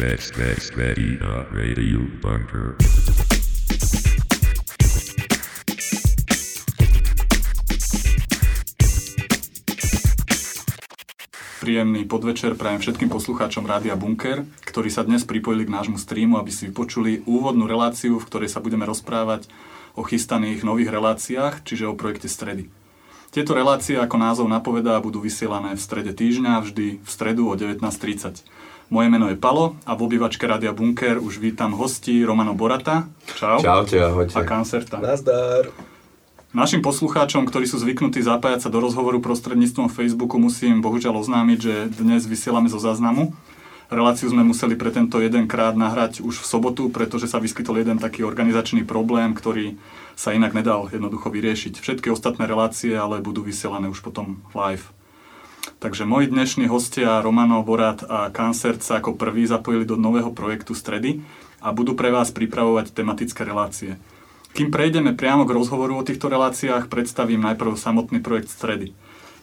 Sketch, sketch, media, radio bunker. Príjemný podvečer prajem všetkým poslucháčom Rádia Bunker, ktorí sa dnes pripojili k nášmu streamu, aby si vypočuli úvodnú reláciu, v ktorej sa budeme rozprávať o chystaných nových reláciách, čiže o projekte Stredy. Tieto relácie, ako názov napovedá, budú vysielané v strede týždňa, vždy v stredu o 19.30. Moje meno je Palo a v obývačke Rádia Bunker už vítam hostí Romano Borata. Čau. Čaute, ahojte. A Kanserta. Nazdar. Našim poslucháčom, ktorí sú zvyknutí zapájať sa do rozhovoru prostredníctvom Facebooku, musím bohužiaľ oznámiť, že dnes vysielame zo záznamu. Reláciu sme museli pre tento jeden krát nahrať už v sobotu, pretože sa vyskytol jeden taký organizačný problém, ktorý sa inak nedal jednoducho vyriešiť. Všetky ostatné relácie ale budú vysielané už potom live. Takže moji dnešní hostia Romano Borat a Kancert sa ako prví zapojili do nového projektu Stredy a budú pre vás pripravovať tematické relácie. Kým prejdeme priamo k rozhovoru o týchto reláciách, predstavím najprv samotný projekt Stredy.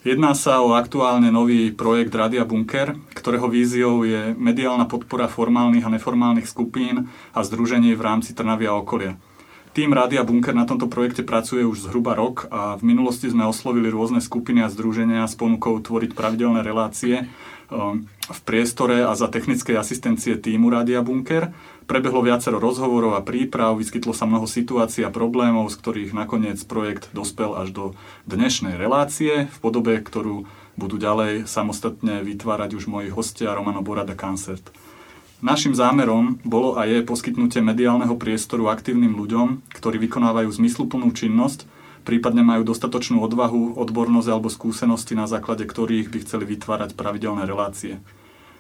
Jedná sa o aktuálne nový projekt Radia Bunker, ktorého víziou je mediálna podpora formálnych a neformálnych skupín a združení v rámci Trnavia a okolia. Tým Rádia Bunker na tomto projekte pracuje už zhruba rok a v minulosti sme oslovili rôzne skupiny a združenia s ponukou tvoriť pravidelné relácie um, v priestore a za technickej asistencie týmu Rádia Bunker Prebehlo viacero rozhovorov a príprav, vyskytlo sa mnoho situácií a problémov, z ktorých nakoniec projekt dospel až do dnešnej relácie v podobe, ktorú budú ďalej samostatne vytvárať už moji hostia Romano Borada Kancert. Našim zámerom bolo a je poskytnutie mediálneho priestoru aktívnym ľuďom, ktorí vykonávajú zmysluplnú činnosť, prípadne majú dostatočnú odvahu, odbornosť alebo skúsenosti, na základe ktorých by chceli vytvárať pravidelné relácie.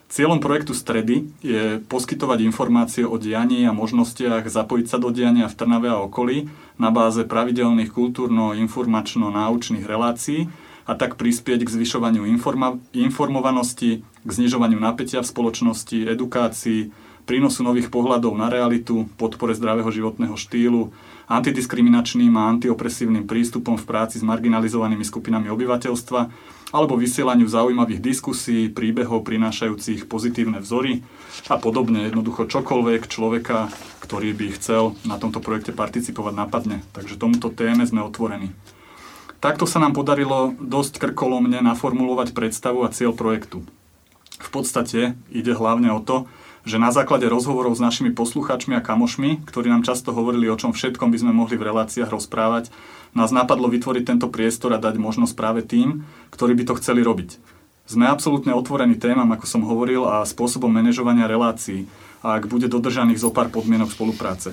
Cieľom projektu Stredy je poskytovať informácie o dianí a možnostiach zapojiť sa do diania v Trnave a okolí na báze pravidelných kultúrno-informačno-náučných relácií a tak prispieť k zvyšovaniu informa- informovanosti, k znižovaniu napätia v spoločnosti, edukácii, prínosu nových pohľadov na realitu, podpore zdravého životného štýlu, antidiskriminačným a antiopresívnym prístupom v práci s marginalizovanými skupinami obyvateľstva alebo vysielaniu zaujímavých diskusí, príbehov prinášajúcich pozitívne vzory a podobne. Jednoducho čokoľvek človeka, ktorý by chcel na tomto projekte participovať, napadne. Takže tomuto téme sme otvorení. Takto sa nám podarilo dosť krkolomne naformulovať predstavu a cieľ projektu. V podstate ide hlavne o to, že na základe rozhovorov s našimi poslucháčmi a kamošmi, ktorí nám často hovorili, o čom všetkom by sme mohli v reláciách rozprávať, nás napadlo vytvoriť tento priestor a dať možnosť práve tým, ktorí by to chceli robiť. Sme absolútne otvorení témam, ako som hovoril, a spôsobom manažovania relácií, ak bude dodržaných zo pár podmienok spolupráce.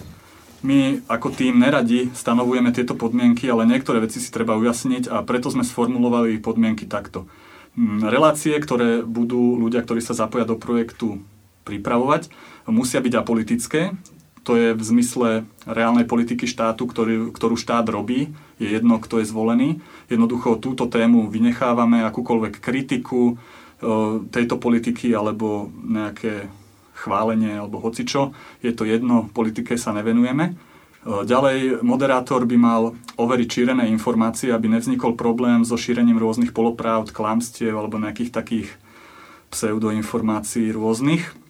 My ako tým neradi stanovujeme tieto podmienky, ale niektoré veci si treba ujasniť a preto sme sformulovali podmienky takto. Mm, relácie, ktoré budú ľudia, ktorí sa zapoja do projektu pripravovať, musia byť apolitické, to je v zmysle reálnej politiky štátu, ktorý, ktorú štát robí, je jedno, kto je zvolený. Jednoducho túto tému vynechávame, akúkoľvek kritiku e, tejto politiky alebo nejaké chválenie alebo hocičo. Je to jedno, politike sa nevenujeme. E, ďalej, moderátor by mal overiť šírené informácie, aby nevznikol problém so šírením rôznych polopravd, klamstiev alebo nejakých takých pseudoinformácií rôznych.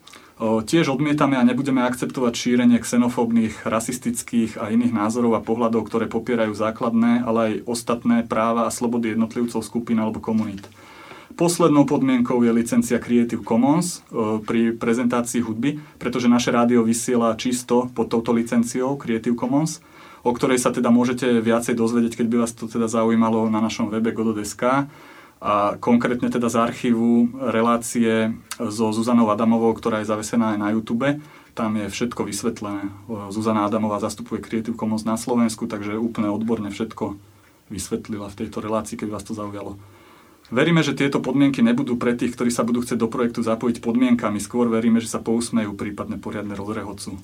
Tiež odmietame a nebudeme akceptovať šírenie xenofóbnych, rasistických a iných názorov a pohľadov, ktoré popierajú základné, ale aj ostatné práva a slobody jednotlivcov skupín alebo komunít. Poslednou podmienkou je licencia Creative Commons pri prezentácii hudby, pretože naše rádio vysiela čisto pod touto licenciou Creative Commons, o ktorej sa teda môžete viacej dozvedieť, keď by vás to teda zaujímalo na našom webe godo.sk a konkrétne teda z archívu relácie so Zuzanou Adamovou, ktorá je zavesená aj na YouTube. Tam je všetko vysvetlené. Zuzana Adamová zastupuje Creative Commons na Slovensku, takže úplne odborne všetko vysvetlila v tejto relácii, keď vás to zaujalo. Veríme, že tieto podmienky nebudú pre tých, ktorí sa budú chcieť do projektu zapojiť podmienkami. Skôr veríme, že sa pousmejú, prípadne poriadne rozrehocú.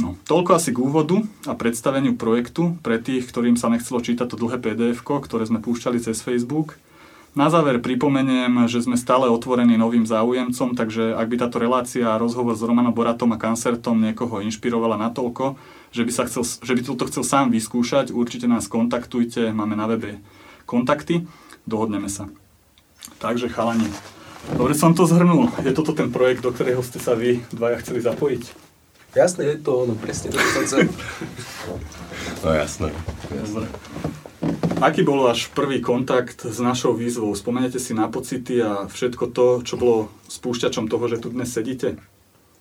No, toľko asi k úvodu a predstaveniu projektu pre tých, ktorým sa nechcelo čítať to dlhé pdf ktoré sme púšťali cez Facebook. Na záver pripomeniem, že sme stále otvorení novým záujemcom, takže ak by táto relácia a rozhovor s Romanom Boratom a Kancertom niekoho inšpirovala natoľko, že by, sa chcel, že by toto chcel sám vyskúšať, určite nás kontaktujte, máme na webe kontakty, dohodneme sa. Takže chalani, Dobre som to zhrnul. Je toto ten projekt, do ktorého ste sa vy dvaja chceli zapojiť? Jasné, je to ono, presne to som chcel. No jasné. Dobre. Aký bol váš prvý kontakt s našou výzvou? Spomenete si na pocity a všetko to, čo bolo spúšťačom toho, že tu dnes sedíte?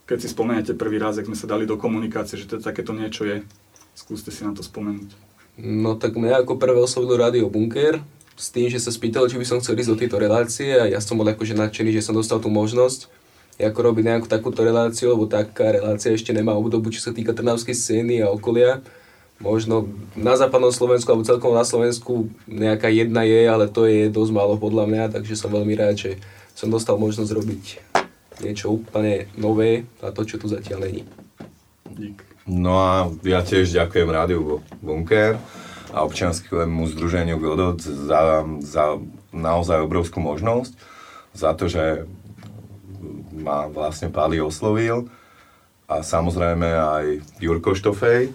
Keď si spomenete prvý raz, ak sme sa dali do komunikácie, že to takéto niečo je, skúste si na to spomenúť. No tak mňa ako prvé oslovilo Radio Bunker, s tým, že sa spýtal, či by som chcel ísť do tejto relácie a ja som bol akože nadšený, že som dostal tú možnosť ako robiť nejakú takúto reláciu, lebo taká relácia ešte nemá obdobu, čo sa týka trnavskej scény a okolia možno na západnom Slovensku alebo celkom na Slovensku nejaká jedna je, ale to je dosť málo podľa mňa, takže som veľmi rád, že som dostal možnosť robiť niečo úplne nové a to, čo tu zatiaľ není. Dík. No a ja tiež ďakujem Rádiu Bunker a občianskému združeniu Godot za, za naozaj obrovskú možnosť, za to, že ma vlastne Pali oslovil a samozrejme aj Jurko Štofej,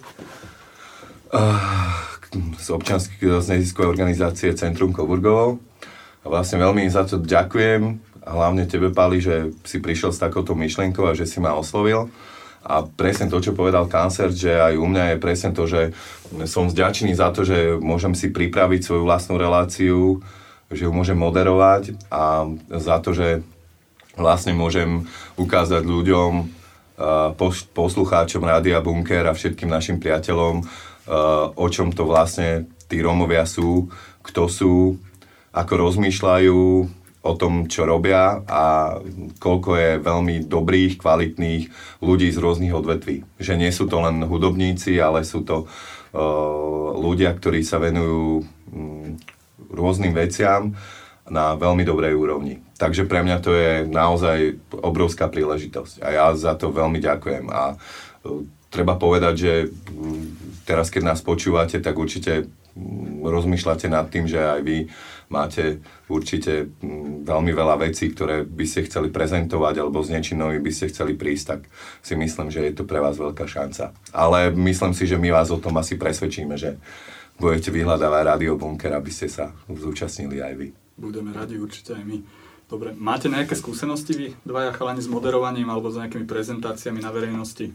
z občianskej z neziskovej organizácie Centrum Coburgovo. A vlastne veľmi za to ďakujem a hlavne tebe, Pali, že si prišiel s takouto myšlienkou a že si ma oslovil. A presne to, čo povedal Kancer, že aj u mňa je presne to, že som vďačný za to, že môžem si pripraviť svoju vlastnú reláciu, že ju môžem moderovať a za to, že vlastne môžem ukázať ľuďom, poslucháčom Rádia Bunker a všetkým našim priateľom, Eh, o čom to vlastne tí Rómovia sú, kto sú, ako rozmýšľajú o tom, čo robia a koľko je veľmi dobrých, kvalitných ľudí z rôznych odvetví. Že nie sú to len hudobníci, ale sú to uh, ľudia, ktorí sa venujú um, rôznym veciam na veľmi dobrej úrovni. Takže pre mňa to je naozaj obrovská príležitosť a ja za to veľmi ďakujem. A uh, treba povedať, že teraz, keď nás počúvate, tak určite mm, rozmýšľate nad tým, že aj vy máte určite mm, veľmi veľa vecí, ktoré by ste chceli prezentovať alebo s niečím novým by ste chceli prísť, tak si myslím, že je to pre vás veľká šanca. Ale myslím si, že my vás o tom asi presvedčíme, že budete vyhľadávať Radio Bunker, aby ste sa zúčastnili aj vy. Budeme radi určite aj my. Dobre, máte nejaké skúsenosti vy, dvaja chalani, s moderovaním alebo s nejakými prezentáciami na verejnosti?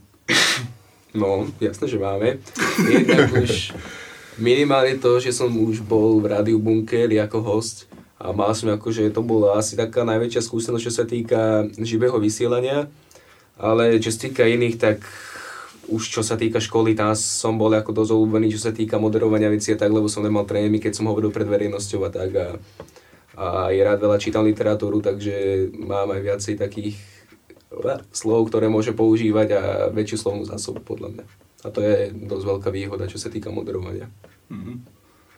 No, jasné, že máme. Jednak už minimálne to, že som už bol v Rádiu Bunker ako host a mal som akože to bola asi taká najväčšia skúsenosť, čo sa týka živého vysielania, ale čo sa týka iných, tak už čo sa týka školy, tam som bol ako dosť obľúbený, čo sa týka moderovania veci a tak, lebo som nemal trémy, keď som hovoril pred verejnosťou a tak a, a je rád veľa čítam literatúru, takže mám aj viacej takých slov, ktoré môže používať a väčšiu slovnú zásobu podľa mňa. A to je dosť veľká výhoda, čo sa týka moderovania. Mm-hmm.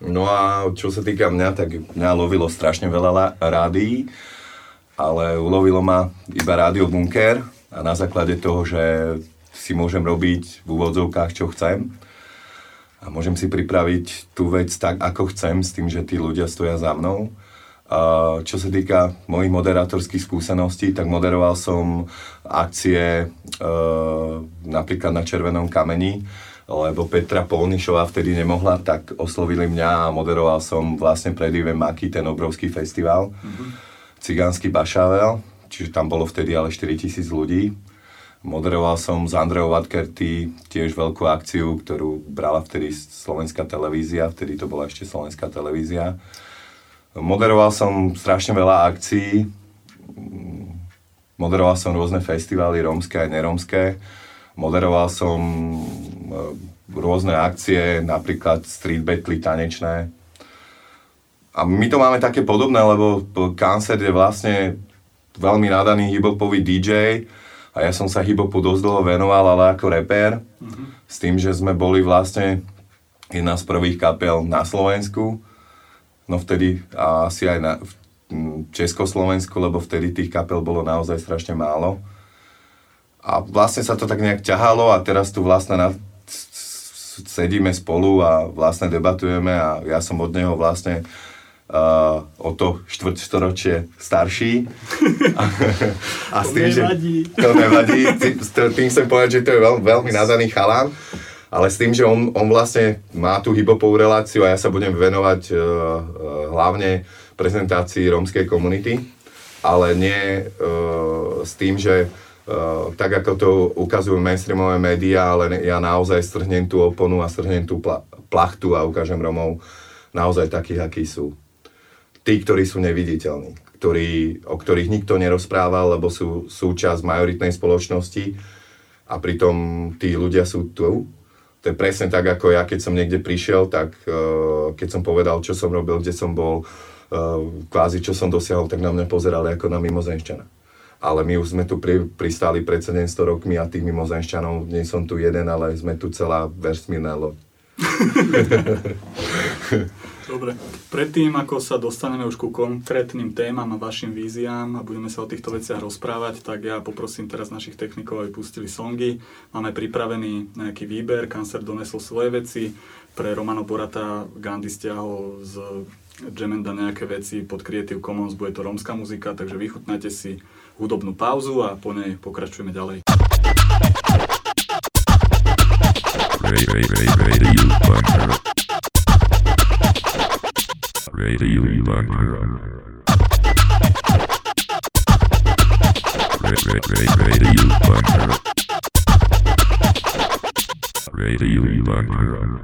No a čo sa týka mňa, tak mňa lovilo strašne veľa rádií, ale ulovilo ma iba rádio Bunker a na základe toho, že si môžem robiť v úvodzovkách, čo chcem a môžem si pripraviť tú vec tak, ako chcem, s tým, že tí ľudia stoja za mnou čo sa týka mojich moderátorských skúseností, tak moderoval som akcie e, napríklad na Červenom kameni, lebo Petra Polnišová vtedy nemohla, tak oslovili mňa a moderoval som vlastne pred Ivem Maki, ten obrovský festival, mm-hmm. Cigánsky Bašavel, čiže tam bolo vtedy ale 4000 ľudí. Moderoval som s Andreou Vatkerty tiež veľkú akciu, ktorú brala vtedy slovenská televízia, vtedy to bola ešte slovenská televízia. Moderoval som strašne veľa akcií, moderoval som rôzne festivály, rómske aj nerómske. Moderoval som e, rôzne akcie, napríklad street battle tanečné. A my to máme také podobné, lebo Cancer je vlastne veľmi nadaný hiphopový DJ a ja som sa hiphopu dosť dlho venoval, ale ako reper. Mm-hmm. S tým, že sme boli vlastne jedna z prvých kapel na Slovensku no vtedy a asi aj na, v Československu, lebo vtedy tých kapel bolo naozaj strašne málo. A vlastne sa to tak nejak ťahalo a teraz tu vlastne na, sedíme spolu a vlastne debatujeme a ja som od neho vlastne uh, o to štvrťstoročie starší. A, a s tým, to nevadí. Že, to nevadí. Tým chcem povedať, že to je veľ, veľmi nadaný chalán ale s tým, že on, on vlastne má tú hibopovú reláciu a ja sa budem venovať uh, uh, hlavne prezentácii rómskej komunity. ale nie uh, s tým, že uh, tak ako to ukazujú mainstreamové médiá, ale ja naozaj strhnem tú oponu a strhnem tú pla- plachtu a ukážem Romov naozaj takých, akí sú. Tí, ktorí sú neviditeľní, ktorí, o ktorých nikto nerozprával, lebo sú súčasť majoritnej spoločnosti a pritom tí ľudia sú tu. To je presne tak, ako ja, keď som niekde prišiel, tak uh, keď som povedal, čo som robil, kde som bol, uh, kvázi čo som dosiahol, tak na mňa pozerali ako na mimozemšťana. Ale my už sme tu pri, pristáli pred 700 rokmi a tých mimozemšťanov, nie som tu jeden, ale sme tu celá vesmírna loď. Dobre. Predtým, ako sa dostaneme už ku konkrétnym témam a vašim víziám a budeme sa o týchto veciach rozprávať, tak ja poprosím teraz našich technikov, aby pustili songy. Máme pripravený nejaký výber, Cancer donesol svoje veci. Pre Romano Borata Gandhi stiahol z Jamenda nejaké veci pod Creative Commons, bude to rómska muzika, takže vychutnajte si hudobnú pauzu a po nej pokračujeme ďalej. Radio Bunker. Radio Bunker. Radio Bunker. Radio Bunker.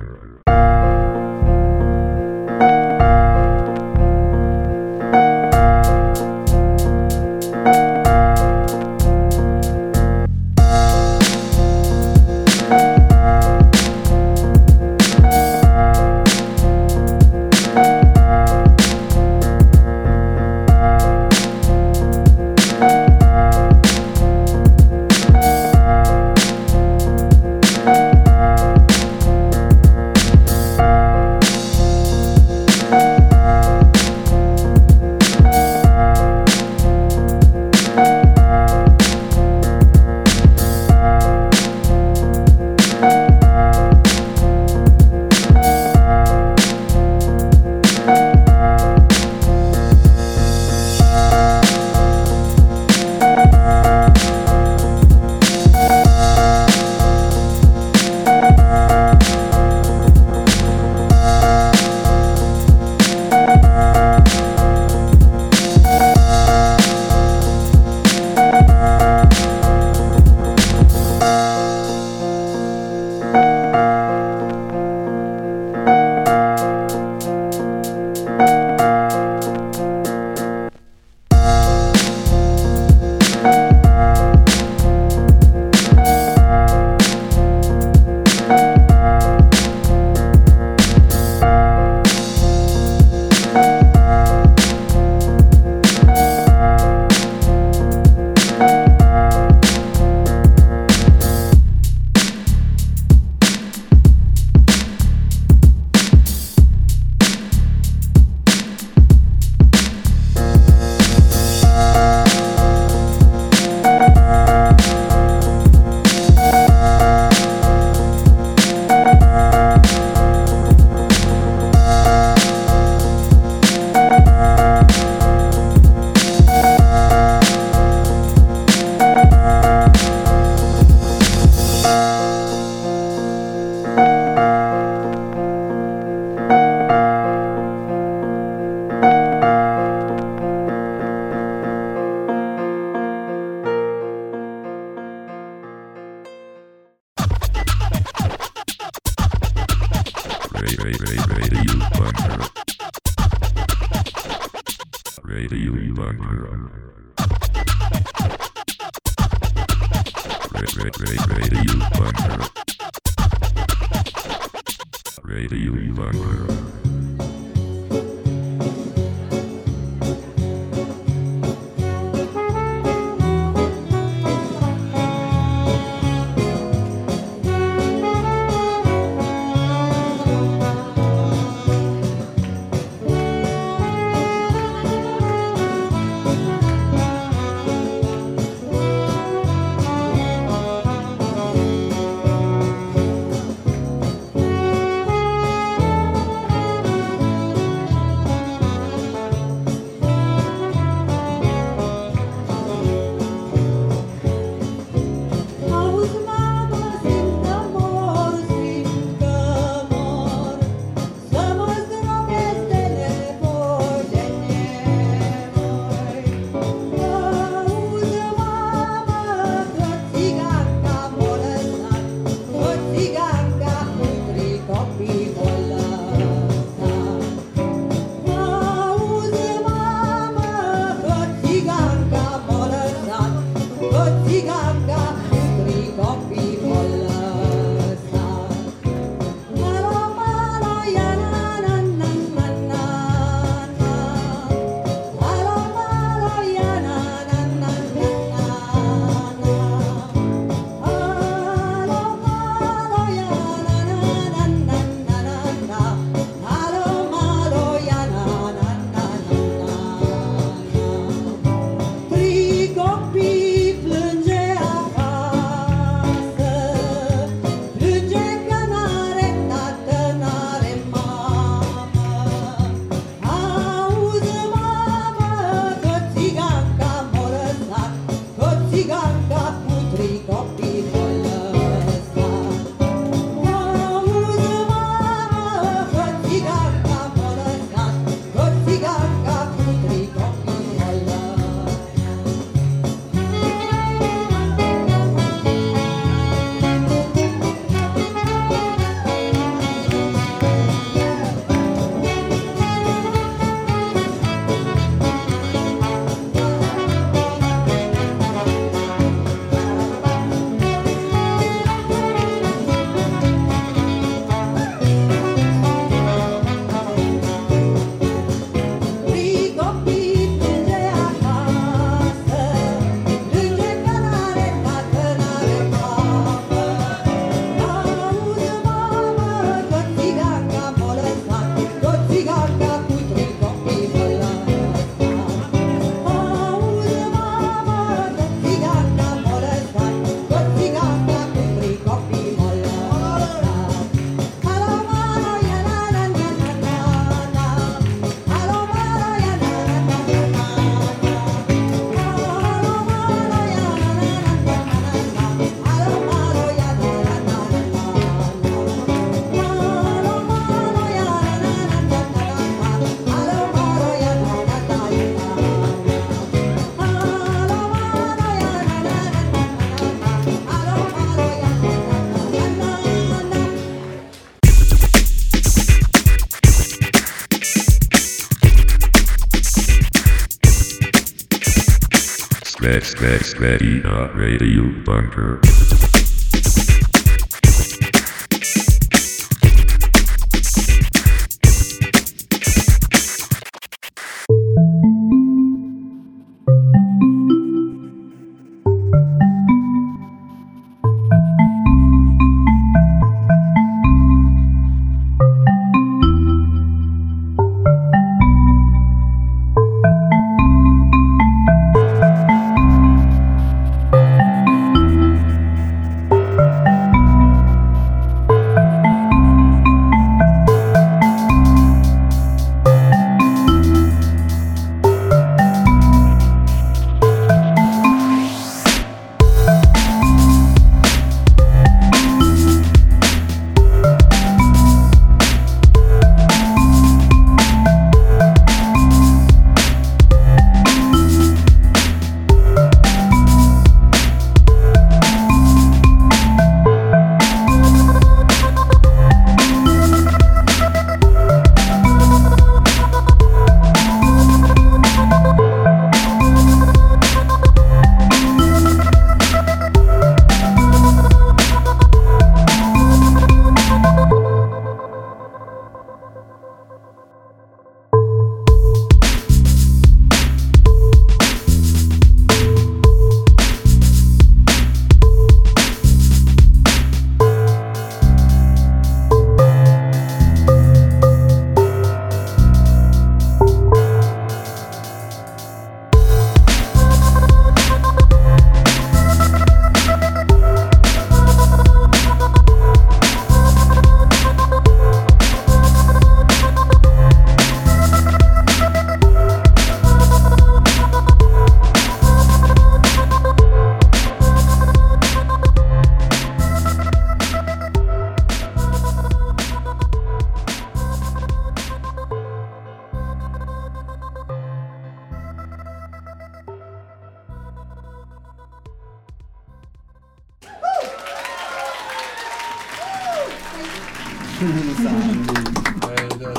Vex Vex Vegeta Radio Bunker.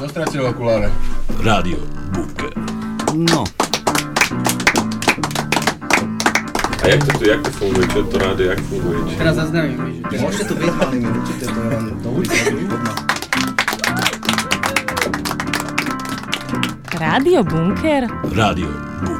Dostratil okuláre. Rádio Bunker. No, A jak to tu, jak to funguje? Čo to rádio, jak funguje? Či... Teraz zaznamím, že môžete to byť, ale my určite to ráno do ulice. Rádio Bunker? Rádio. Bunker.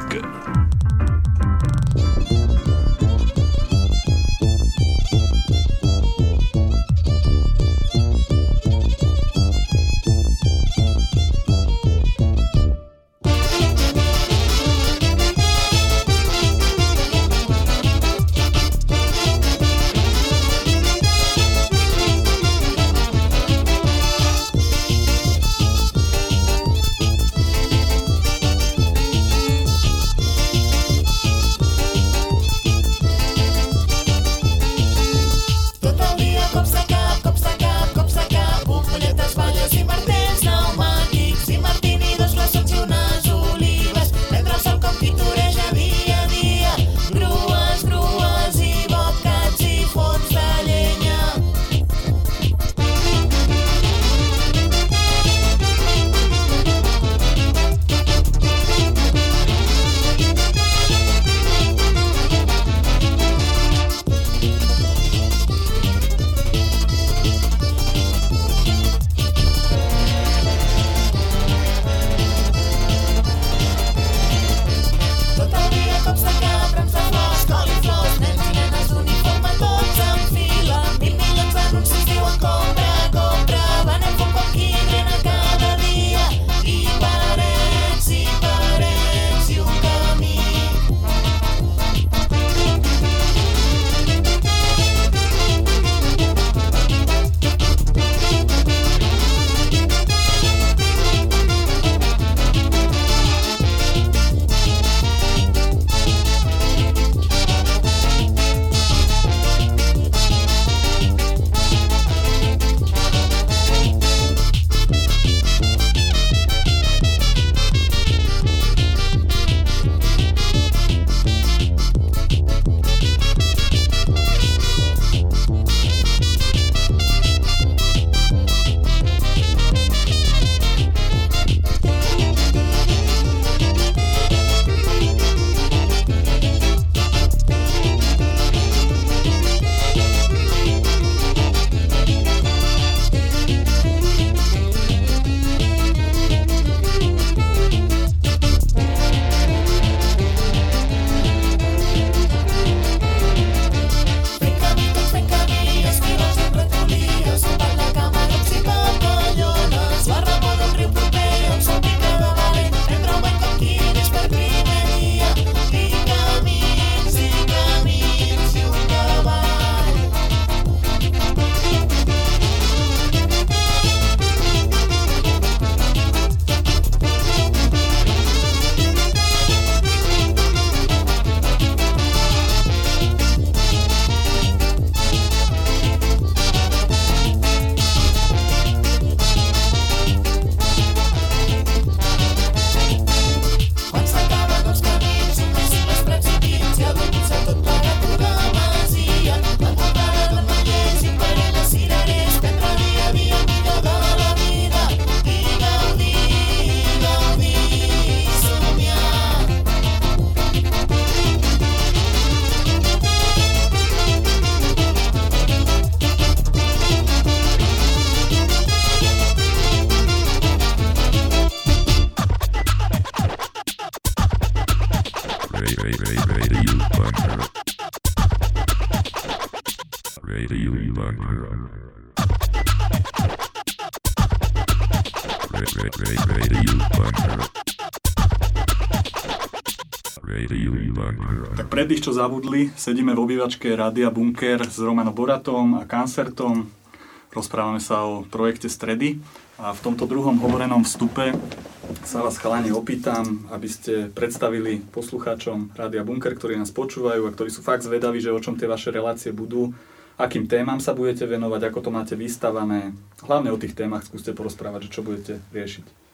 Tých, čo zabudli, sedíme v obývačke Rádia Bunker s Romano Boratom a Kancertom. Rozprávame sa o projekte Stredy a v tomto druhom hovorenom vstupe sa vás chalani opýtam, aby ste predstavili poslucháčom Rádia Bunker, ktorí nás počúvajú a ktorí sú fakt zvedaví, že o čom tie vaše relácie budú, akým témam sa budete venovať, ako to máte vystavané. Hlavne o tých témach skúste porozprávať, že čo budete riešiť.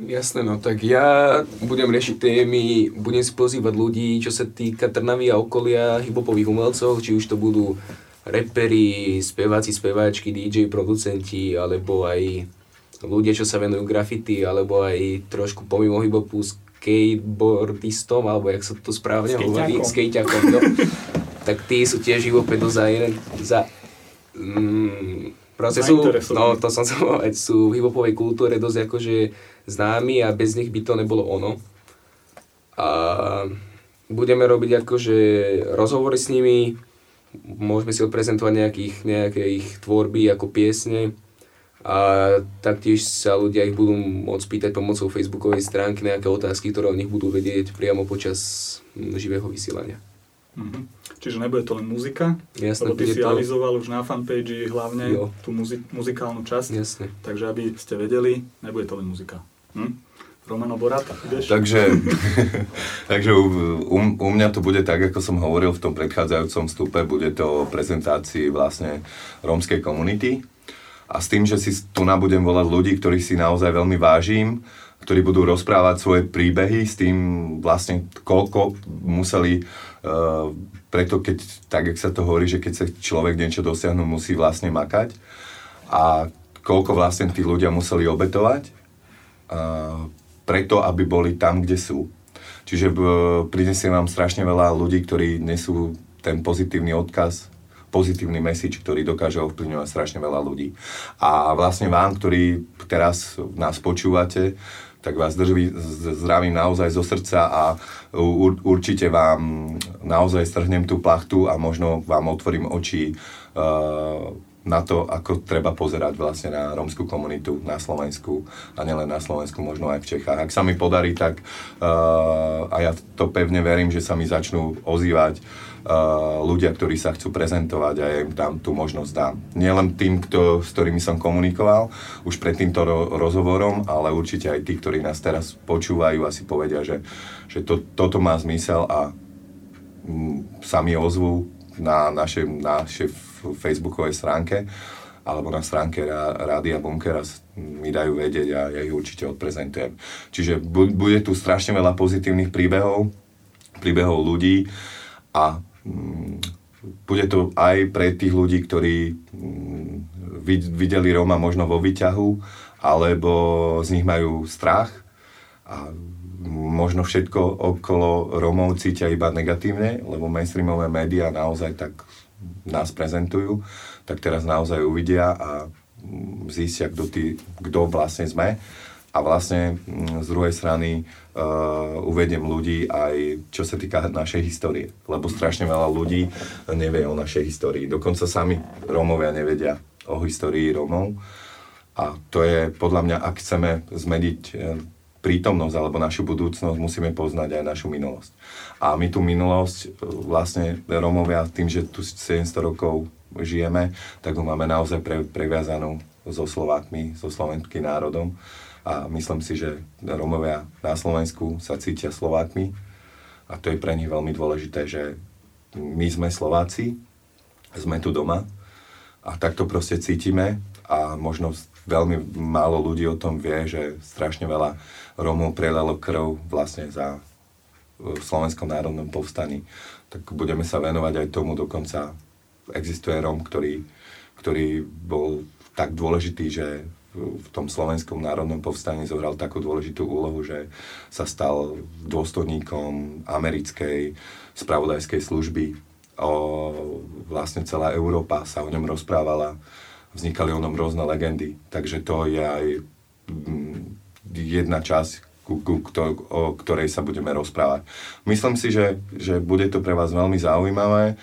Jasné, no tak ja budem riešiť témy, budem si pozývať ľudí, čo sa týka Trnavy a okolia hiphopových umelcov, či už to budú reperi, speváci, speváčky, DJ, producenti, alebo aj ľudia, čo sa venujú graffiti, alebo aj trošku pomimo hiphopu skateboardistom, alebo jak sa to správne hovorí, skejťakom, no. tak tí sú tiež hiphope za, za mm, proste sú, no to som sa povedať, sú v hiphopovej kultúre dosť akože známi a bez nich by to nebolo ono. A budeme robiť akože rozhovory s nimi, môžeme si odprezentovať nejakých, nejaké ich tvorby ako piesne a taktiež sa ľudia ich budú môcť pýtať pomocou facebookovej stránky nejaké otázky, ktoré o nich budú vedieť priamo počas mm, živého vysielania. Mhm. Čiže nebude to len muzika, Jasné, lebo ty si to- avizoval už na fanpage hlavne Jo. tú muzi- muzikálnu časť. Jasné. Takže aby ste vedeli, nebude to len muzika. Hm? Romano Borata, ideš? Takže, takže u, u, u mňa to bude tak, ako som hovoril v tom predchádzajúcom vstupe, bude to o prezentácii vlastne rómskej komunity. A s tým, že si tu budem volať ľudí, ktorých si naozaj veľmi vážim, ktorí budú rozprávať svoje príbehy s tým vlastne, koľko museli, uh, preto keď, tak jak sa to hovorí, že keď sa človek niečo dosiahnu, musí vlastne makať. A koľko vlastne tí ľudia museli obetovať, uh, preto, aby boli tam, kde sú. Čiže b- prinesiem vám strašne veľa ľudí, ktorí nesú ten pozitívny odkaz, pozitívny message, ktorý dokáže ovplyvňovať strašne veľa ľudí. A vlastne vám, ktorí teraz nás počúvate, tak vás drží, zdravím naozaj zo srdca a u- určite vám naozaj strhnem tú plachtu a možno vám otvorím oči uh, na to, ako treba pozerať vlastne na rómskú komunitu na Slovensku a nielen na Slovensku, možno aj v Čechách. Ak sa mi podarí, tak uh, a ja to pevne verím, že sa mi začnú ozývať uh, ľudia, ktorí sa chcú prezentovať a ja im tam tú možnosť dám. Nielen tým, kto, s ktorými som komunikoval už pred týmto ro- rozhovorom, ale určite aj tí, ktorí nás teraz počúvajú a si povedia, že, že to, toto má zmysel a mm, sa mi ozvú na našej, našej facebookovej stránke alebo na stránke Rá- Rádia Bunker a s- mi dajú vedieť a ja ich určite odprezentujem. Čiže bu- bude tu strašne veľa pozitívnych príbehov, príbehov ľudí a bude to aj pre tých ľudí, ktorí mm, vid- videli Roma možno vo výťahu alebo z nich majú strach a možno všetko okolo Romov cítia iba negatívne, lebo mainstreamové médiá naozaj tak nás prezentujú, tak teraz naozaj uvidia a mm, zistia, kto, tí, kto vlastne sme. A vlastne mm, z druhej strany uh, uvediem ľudí aj čo sa týka našej histórie. Lebo strašne veľa ľudí nevie o našej histórii. Dokonca sami Rómovia nevedia o histórii Rómov. A to je podľa mňa, ak chceme zmeniť eh, prítomnosť alebo našu budúcnosť, musíme poznať aj našu minulosť. A my tú minulosť, eh, vlastne Rómovia, tým, že tu 700 rokov žijeme, tak ho máme naozaj pre, previazanú so Slovákmi, so slovenským národom. A myslím si, že Rómovia na Slovensku sa cítia Slovákmi a to je pre nich veľmi dôležité, že my sme Slováci, sme tu doma a takto proste cítime a možno veľmi málo ľudí o tom vie, že strašne veľa Rómov prelelo krv vlastne za v Slovenskom národnom povstaní. Tak budeme sa venovať aj tomu, dokonca existuje Róm, ktorý, ktorý bol tak dôležitý, že v tom slovenskom národnom povstaní zohral takú dôležitú úlohu, že sa stal dôstojníkom americkej spravodajskej služby. O, vlastne celá Európa sa o ňom rozprávala, vznikali o ňom rôzne legendy, takže to je aj mm, jedna časť, ku, ku, kto, o ktorej sa budeme rozprávať. Myslím si, že, že bude to pre vás veľmi zaujímavé.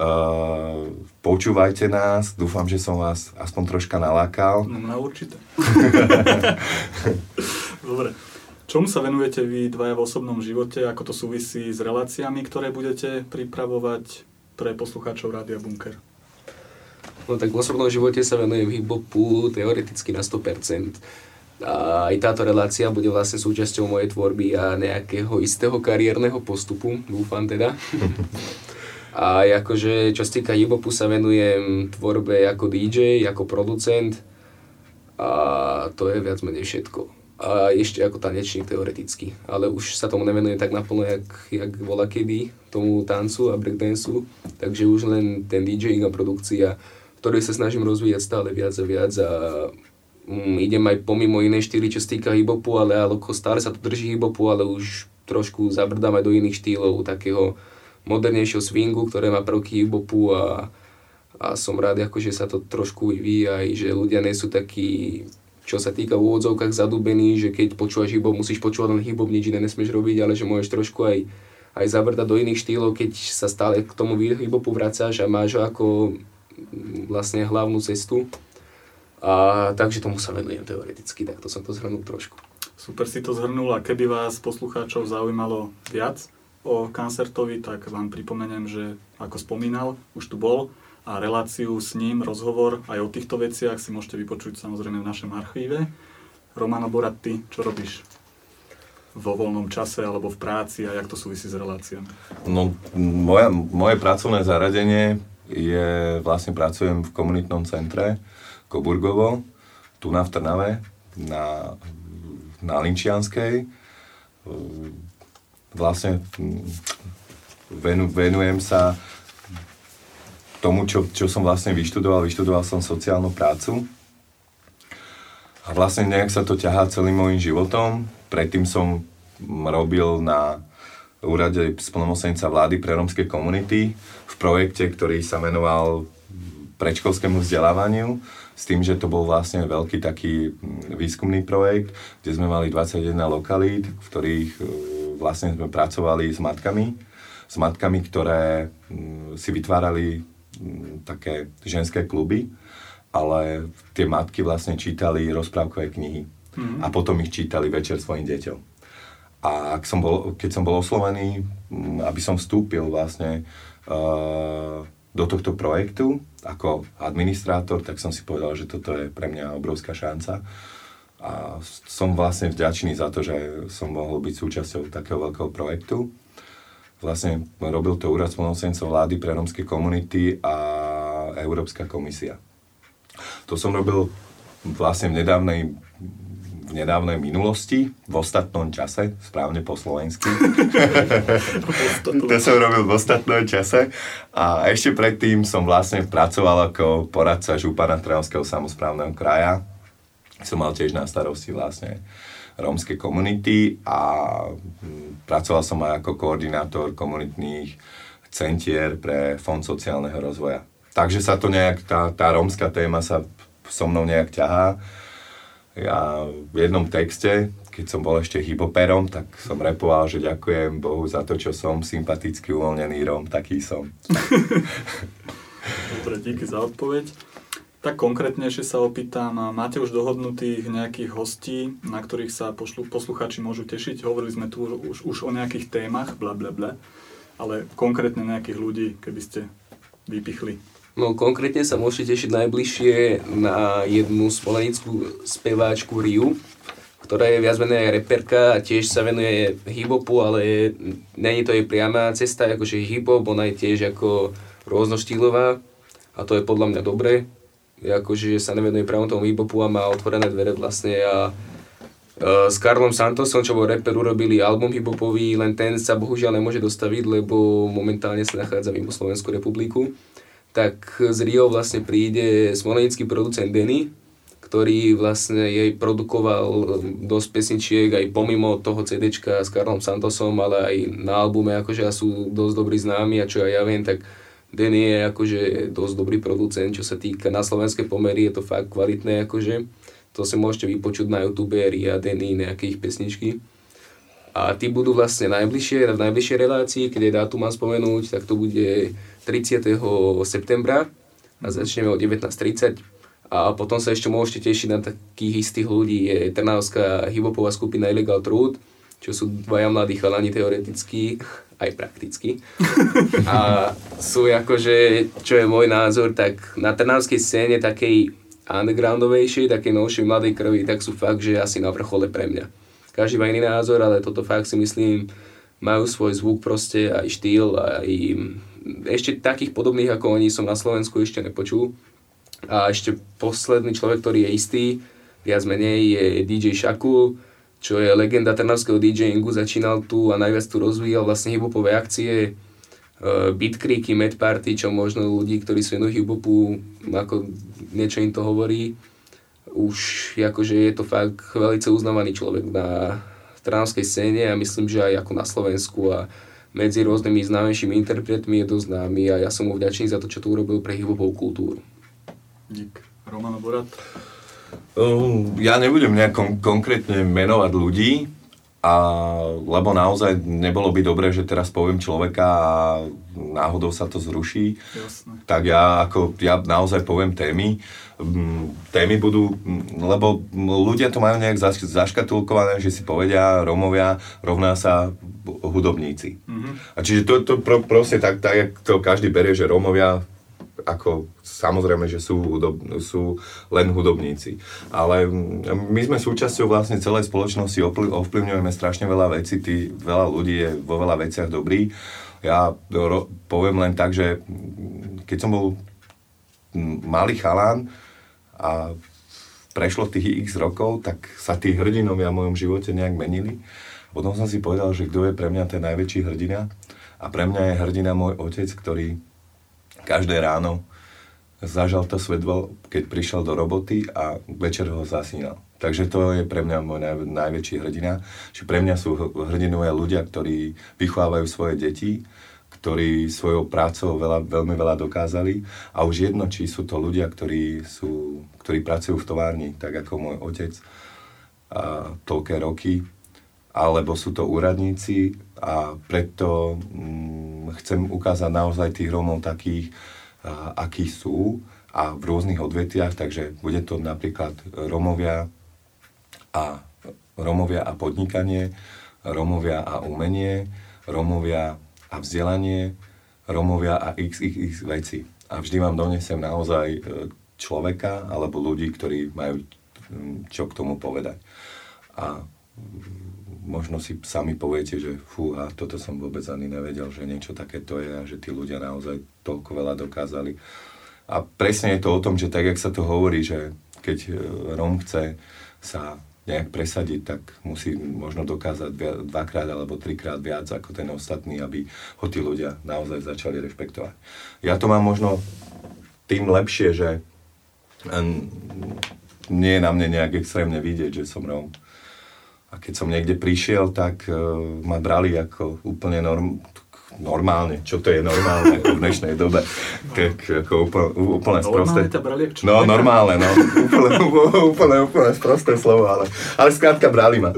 Uh, počúvajte nás, dúfam, že som vás aspoň troška nalákal. No na určite. Dobre. Čomu sa venujete vy dvaja v osobnom živote? Ako to súvisí s reláciami, ktoré budete pripravovať pre poslucháčov Rádia Bunker? No tak v osobnom živote sa venujem hip-hopu teoreticky na 100%. A aj táto relácia bude vlastne súčasťou mojej tvorby a nejakého istého kariérneho postupu, dúfam teda. A akože, čo sa týka hip sa venujem tvorbe ako DJ, ako producent. A to je viac menej všetko. A ešte ako tanečník teoreticky, ale už sa tomu nevenujem tak naplno, jak, jak bola kedy, tomu tancu a breakdanceu, takže už len ten DJing a produkcia, ktorý sa snažím rozvíjať stále viac a viac a mm, idem aj pomimo iné štýly, čo sa týka hip ale ako stále sa to drží hip ale už trošku zabrdám aj do iných štýlov, takého modernejšieho swingu, ktoré má prvky hip a, a som rád, ako, že sa to trošku vyvíja, aj že ľudia nie sú takí, čo sa týka v úvodzovkách zadúbení, že keď počúvaš hip musíš počúvať len hip nič iné nesmieš robiť, ale že môžeš trošku aj, aj zabrdať do iných štýlov, keď sa stále k tomu hip vracáš a máš ho ako mm, vlastne hlavnú cestu. A takže tomu sa venujem teoreticky, tak to som to zhrnul trošku. Super si to zhrnul a keby vás poslucháčov zaujímalo viac, o Kancertovi, tak vám pripomeniem, že ako spomínal, už tu bol a reláciu s ním, rozhovor aj o týchto veciach si môžete vypočuť samozrejme v našom archíve. Romano Boratti, čo robíš vo voľnom čase alebo v práci a jak to súvisí s reláciami? No, moja, moje pracovné zaradenie je, vlastne pracujem v komunitnom centre Koburgovo, tu na Trnave, na, na Linčianskej vlastne mm, venu, venujem sa tomu, čo, čo som vlastne vyštudoval. Vyštudoval som sociálnu prácu a vlastne nejak sa to ťahá celým môjim životom. Predtým som robil na úrade splnomocnenca vlády pre rómske komunity v projekte, ktorý sa venoval predškolskému vzdelávaniu s tým, že to bol vlastne veľký taký výskumný projekt, kde sme mali 21 lokalít, v ktorých vlastne sme pracovali s matkami, s matkami, ktoré mm, si vytvárali mm, také ženské kluby, ale tie matky vlastne čítali rozprávkové knihy mm. a potom ich čítali večer svojim deťom. A ak som bol, keď som bol oslovený, mm, aby som vstúpil vlastne uh, do tohto projektu ako administrátor, tak som si povedal, že toto je pre mňa obrovská šanca a som vlastne vďačný za to, že som mohol byť súčasťou takého veľkého projektu. Vlastne robil to úrad spolnocencov vlády pre rómske komunity a Európska komisia. To som robil vlastne v nedávnej v nedávnej minulosti, v ostatnom čase, správne po slovensky. to som robil v ostatnom čase. A ešte predtým som vlastne pracoval ako poradca župana Trnavského samozprávneho kraja som mal tiež na starosti vlastne rómske komunity a hm, pracoval som aj ako koordinátor komunitných centier pre Fond sociálneho rozvoja. Takže sa to nejak, tá, tá rómska téma sa so mnou nejak ťahá. Ja v jednom texte, keď som bol ešte hypoperom, tak som repoval, že ďakujem Bohu za to, čo som, sympatický, uvoľnený Róm, taký som. Dobre, díky za odpoveď. Tak konkrétnejšie sa opýtam, máte už dohodnutých nejakých hostí, na ktorých sa pošlu, poslucháči môžu tešiť? Hovorili sme tu už, už o nejakých témach, bla bla bla, ale konkrétne nejakých ľudí, keby ste vypichli. No konkrétne sa môžete tešiť najbližšie na jednu spolenickú speváčku Riu, ktorá je viac menej reperka a tiež sa venuje hip-hopu, ale není to jej priama cesta, akože hip-hop, ona je tiež ako rôznoštýlová a to je podľa mňa dobré, akože sa nevenuje právom tomu hip-hopu a má otvorené dvere vlastne a s Karlom Santosom, čo bol rapper, urobili album hip-hopový, len ten sa bohužiaľ nemôže dostaviť, lebo momentálne sa nachádza mimo Slovenskú republiku. Tak z Rio vlastne príde smolenický producent Denny, ktorý vlastne jej produkoval dosť pesničiek aj pomimo toho CDčka s Karlom Santosom, ale aj na albume, akože sú dosť dobrí známi a čo aj ja viem, tak Denny je akože dosť dobrý producent, čo sa týka na slovenské pomery, je to fakt kvalitné akože. To si môžete vypočuť na YouTube a Denny nejaké ich pesničky. A tí budú vlastne najbližšie, v najbližšej relácii, keď je dátum mám spomenúť, tak to bude 30. septembra a začneme o 19.30. A potom sa ešte môžete tešiť na takých istých ľudí. Je Trnavská hibopová skupina Illegal Truth, čo sú dvaja mladí chalani teoreticky, aj prakticky. A sú akože, čo je môj názor, tak na trnavskej scéne takej undergroundovejšej, takej novšej mladej krvi, tak sú fakt, že asi na vrchole pre mňa každý má iný názor, ale toto fakt si myslím, majú svoj zvuk proste, aj štýl, aj ešte takých podobných ako oni som na Slovensku ešte nepočul. A ešte posledný človek, ktorý je istý, viac menej, je DJ Shaku, čo je legenda trnavského DJingu, začínal tu a najviac tu rozvíjal vlastne hiphopové akcie, uh, Beat Creeky, Mad Party, čo možno ľudí, ktorí sú venujú hiphopu, ako niečo im to hovorí už akože je to fakt veľmi uznávaný človek na tránskej scéne a myslím, že aj ako na Slovensku a medzi rôznymi známejšími interpretmi je dosť známy a ja som mu vďačný za to, čo tu urobil pre hiphopovú kultúru. Dík. Roman Borat? Uh, ja nebudem nejak kon- konkrétne menovať ľudí, a, lebo naozaj nebolo by dobré, že teraz poviem človeka a náhodou sa to zruší. Jasne. Tak ja, ako, ja naozaj poviem témy. Mm, Témy budú, lebo ľudia to majú nejak zaš- zaškatulkované, že si povedia Rómovia rovná sa hudobníci. Mhm. A čiže to, to pro, proste tak, tak, jak to každý berie, že Rómovia ako samozrejme, že sú, hudob, sú len hudobníci. Ale my sme súčasťou vlastne celej spoločnosti, ovplyv, ovplyvňujeme strašne veľa vecí, tí, veľa ľudí je vo veľa veciach dobrý. Ja ro, poviem len tak, že keď som bol malý chalán a prešlo tých x rokov, tak sa tí hrdinovia v mojom živote nejak menili. Potom som si povedal, že kto je pre mňa ten najväčší hrdina. A pre mňa je hrdina môj otec, ktorý každé ráno zažal to svetlo, keď prišiel do roboty a večer ho zasínal. Takže to je pre mňa môj naj, najväčší hrdina. Že pre mňa sú hrdinové ľudia, ktorí vychovávajú svoje deti, ktorí svojou prácou veľa, veľmi veľa dokázali a už jedno, či sú to ľudia, ktorí, sú, ktorí pracujú v továrni, tak ako môj otec a toľké roky, alebo sú to úradníci a preto mm, chcem ukázať naozaj tých Rómov takých, a, akí sú a v rôznych odvetiach, takže bude to napríklad Rómovia a, Rómovia a podnikanie, Rómovia a umenie, Rómovia a vzdelanie, Rómovia a xxx veci. A vždy vám donesem naozaj e, človeka alebo ľudí, ktorí majú čo k tomu povedať. A možno si sami poviete, že fú, a toto som vôbec ani nevedel, že niečo takéto je a že tí ľudia naozaj toľko veľa dokázali. A presne je to o tom, že tak, jak sa to hovorí, že keď e, Róm chce sa nejak presadiť, tak musí možno dokázať dvakrát alebo trikrát viac ako ten ostatný, aby ho tí ľudia naozaj začali rešpektovať. Ja to mám možno tým lepšie, že nie je na mne nejak extrémne vidieť, že som Róm. A keď som niekde prišiel, tak uh, ma brali ako úplne norm, normálne, čo to je normálne ako v dnešnej dobe, tak ako úplne, úplne sprosté. Brali No, normálne, no, úplne, úplne, úplne sprosté slovo, ale, ale skrátka brali ma.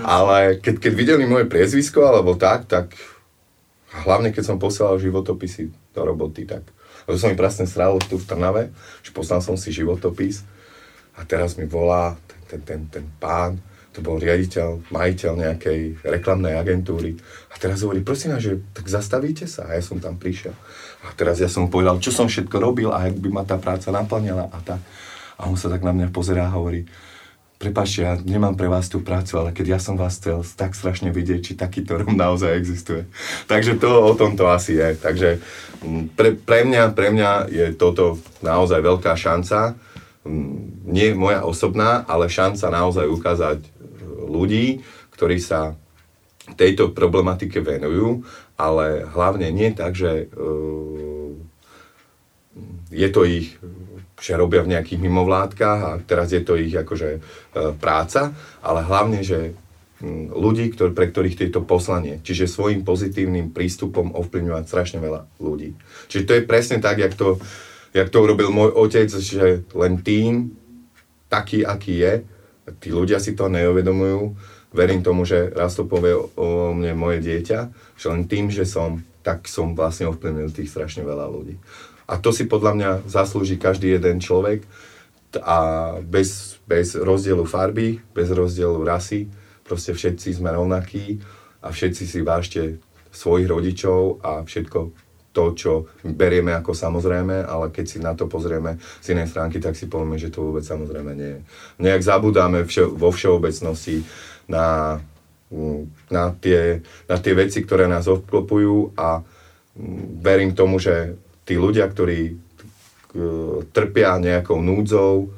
Ale keď, keď videli moje priezvisko alebo tak, tak hlavne keď som posielal životopisy do roboty, tak to som mi prasne strávil tu v Trnave, že poslal som si životopis a teraz mi volá ten, ten, ten, ten pán, to bol riaditeľ, majiteľ nejakej reklamnej agentúry. A teraz hovorí, prosím vás, že tak zastavíte sa. A ja som tam prišiel. A teraz ja som mu povedal, čo som všetko robil a jak by ma tá práca naplňala a tak. A on sa tak na mňa pozerá a hovorí, prepáčte, ja nemám pre vás tú prácu, ale keď ja som vás chcel tak strašne vidieť, či takýto rom naozaj existuje. Takže to o tom to asi je. Takže mm, pre, pre, mňa, pre mňa je toto naozaj veľká šanca, mm, nie moja osobná, ale šanca naozaj ukázať ľudí, ktorí sa tejto problematike venujú, ale hlavne nie tak, že uh, je to ich, že robia v nejakých mimovládkach a teraz je to ich akože uh, práca, ale hlavne, že ľudí, ktor- pre ktorých je to poslanie. Čiže svojim pozitívnym prístupom ovplyvňovať strašne veľa ľudí. Čiže to je presne tak, jak to, jak to urobil môj otec, že len tým, taký, aký je, tí ľudia si to neuvedomujú, verím tomu, že raz to povie o, mne moje dieťa, že len tým, že som, tak som vlastne ovplyvnil tých strašne veľa ľudí. A to si podľa mňa zaslúži každý jeden človek a bez, bez rozdielu farby, bez rozdielu rasy, proste všetci sme rovnakí a všetci si vážte svojich rodičov a všetko to, čo berieme ako samozrejme, ale keď si na to pozrieme z inej stránky, tak si povieme, že to vôbec samozrejme nie je. Nejak zabudáme vše, vo všeobecnosti na, na, tie, na tie veci, ktoré nás obklopujú a mm, verím tomu, že tí ľudia, ktorí e, trpia nejakou núdzou,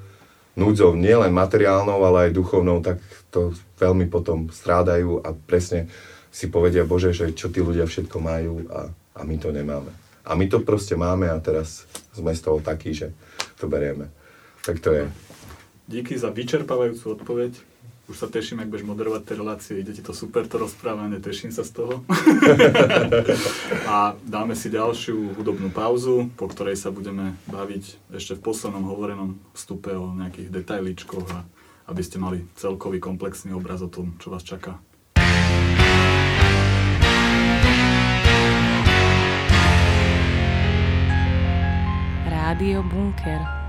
núdzou nielen materiálnou, ale aj duchovnou, tak to veľmi potom strádajú a presne si povedia, Bože, že čo tí ľudia všetko majú a, a my to nemáme. A my to proste máme a teraz sme z toho takí, že to berieme. Tak to je. Díky za vyčerpávajúcu odpoveď. Už sa teším, ak budeš moderovať tie relácie. Ide ti to super, to rozprávanie, teším sa z toho. a dáme si ďalšiu hudobnú pauzu, po ktorej sa budeme baviť ešte v poslednom hovorenom vstupe o nejakých detailičkoch a aby ste mali celkový komplexný obraz o tom, čo vás čaká. Rádio Bunker.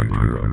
Radio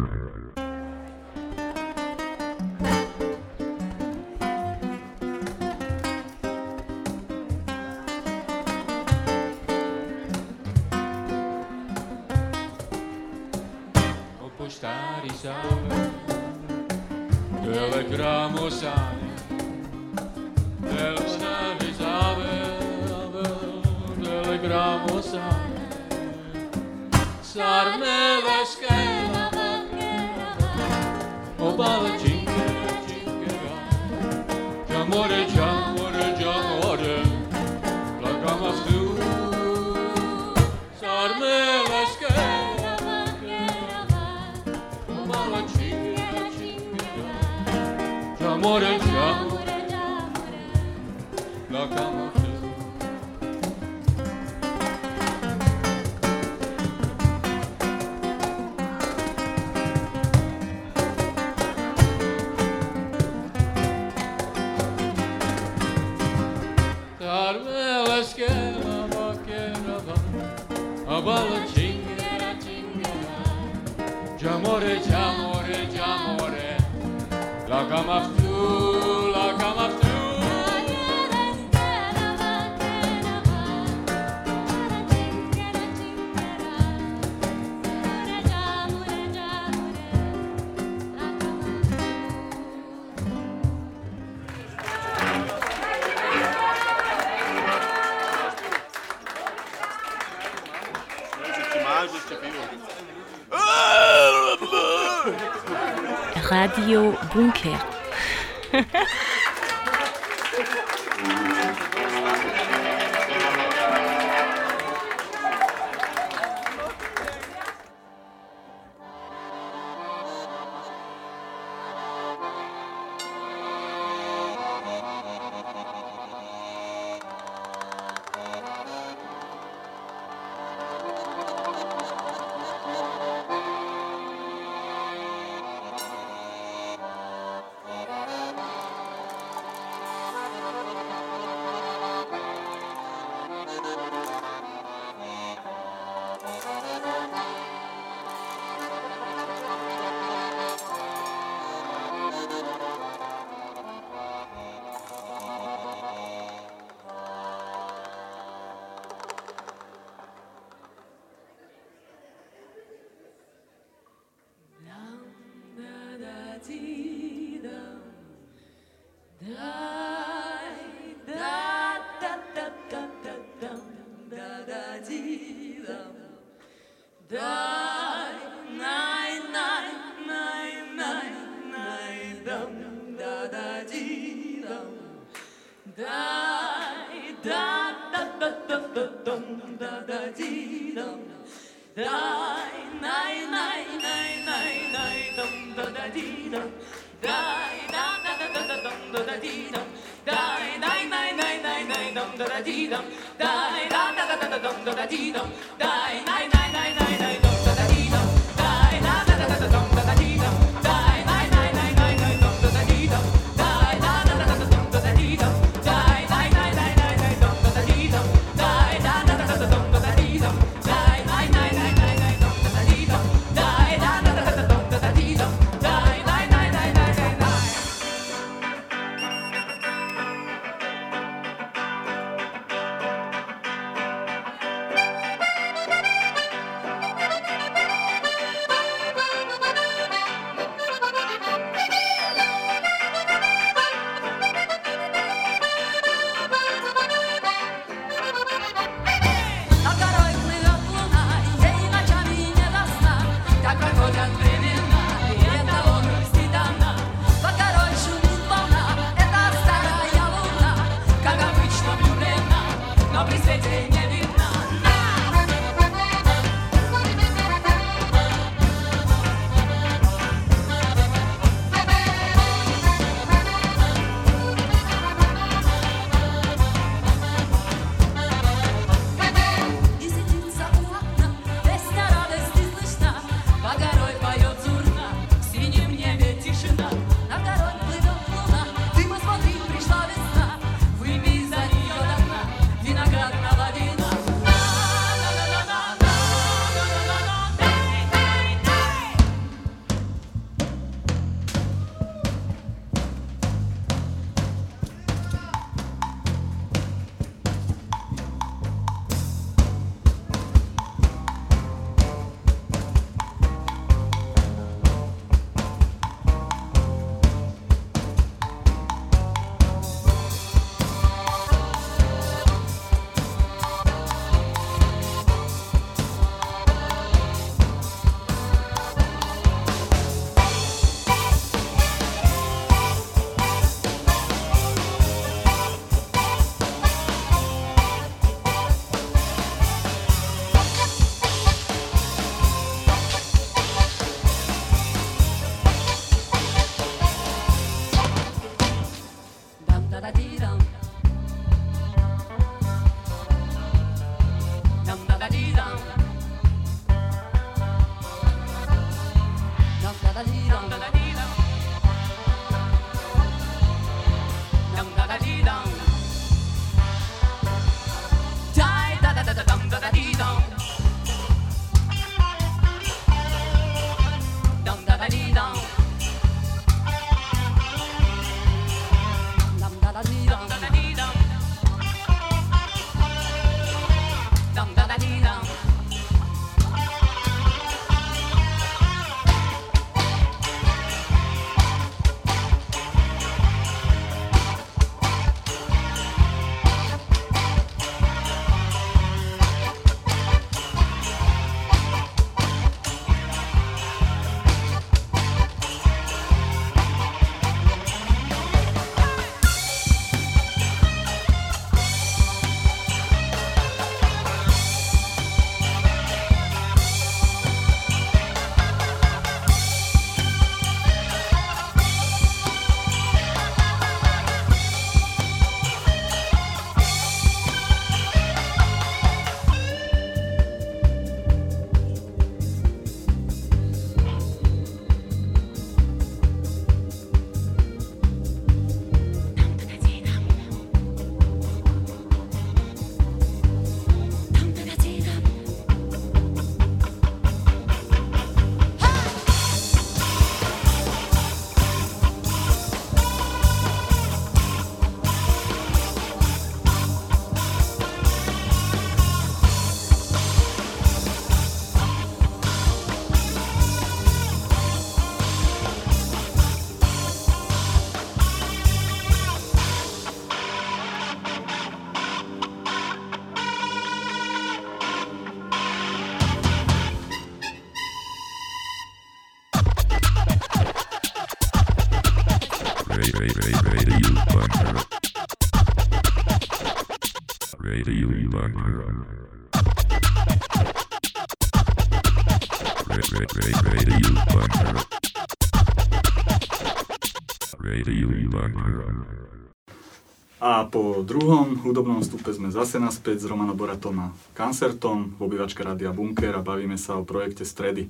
Amore già, la camorra. dum da da dee dum, die da da da da dum da da dee dum, die nine. A po druhom hudobnom vstupe sme zase naspäť s Romanom Boratom a Kancertom v obývačke Rádia Bunker a bavíme sa o projekte Stredy.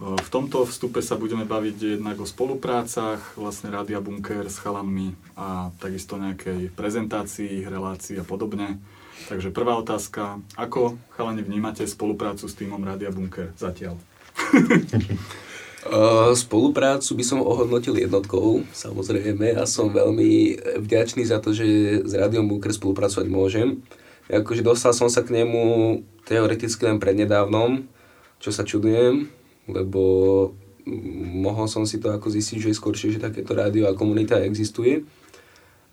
V tomto vstupe sa budeme baviť jednak o spoluprácach vlastne Rádia Bunker s chalanmi a takisto nejakej prezentácii, relácií a podobne. Takže prvá otázka, ako chalani vnímate spoluprácu s týmom Rádia Bunker zatiaľ? Spoluprácu by som ohodnotil jednotkou, samozrejme, a som veľmi vďačný za to, že s Rádiom Bunker spolupracovať môžem. Akože dostal som sa k nemu teoreticky len prednedávnom, čo sa čudujem, lebo mohol som si to ako zistiť, že skôršie, že takéto rádio a komunita existuje.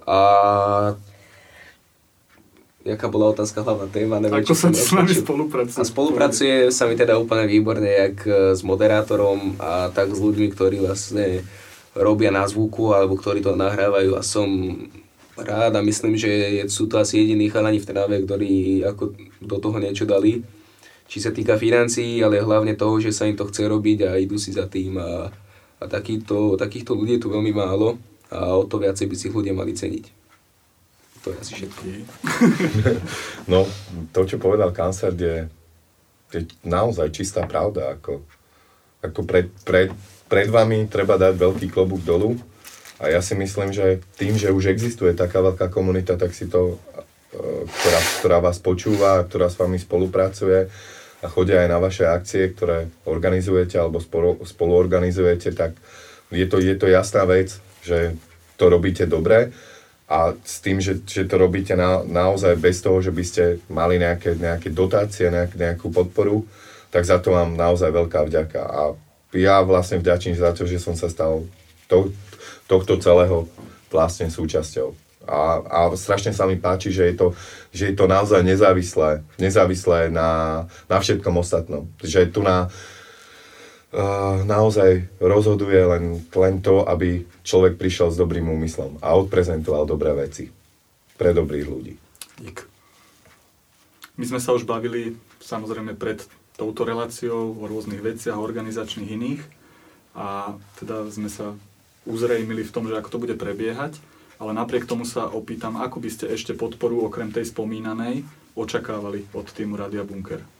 A jaká bola otázka, hlavná téma, neviem, Ako sa s nami spolupracuje? A spolupracuje sa mi teda úplne výborne, jak e, s moderátorom a tak s ľuďmi, ktorí vlastne robia na zvuku alebo ktorí to nahrávajú a som rád a myslím, že sú to asi jediní chalani v Trnave, ktorí ako do toho niečo dali. Či sa týka financií, ale hlavne toho, že sa im to chce robiť a idú si za tým a, a takýto, takýchto ľudí je tu veľmi málo a o to viacej by si ľudia mali ceniť. To je asi všetko. No, to, čo povedal kancert, je, je naozaj čistá pravda. Ako, ako pred, pred, pred vami treba dať veľký klobúk dolu. A ja si myslím, že tým, že už existuje taká veľká komunita, tak si to, e, ktorá, ktorá vás počúva, ktorá s vami spolupracuje a chodia aj na vaše akcie, ktoré organizujete alebo spolu, spoluorganizujete, tak je to, je to jasná vec, že to robíte dobre a s tým, že, že to robíte na, naozaj bez toho, že by ste mali nejaké, nejaké dotácie, nejak, nejakú podporu, tak za to vám naozaj veľká vďaka. A ja vlastne vďačím za to, že som sa stal to, tohto celého vlastne súčasťou. A, a strašne sa mi páči, že je to, že je to naozaj nezávislé, nezávislé na, na všetkom ostatnom. Že tu na, naozaj rozhoduje len, len to, aby človek prišiel s dobrým úmyslom a odprezentoval dobré veci pre dobrých ľudí. Dík. My sme sa už bavili samozrejme pred touto reláciou o rôznych veciach, organizačných iných a teda sme sa uzrejmili v tom, že ako to bude prebiehať, ale napriek tomu sa opýtam, ako by ste ešte podporu okrem tej spomínanej očakávali od týmu Radia Bunker.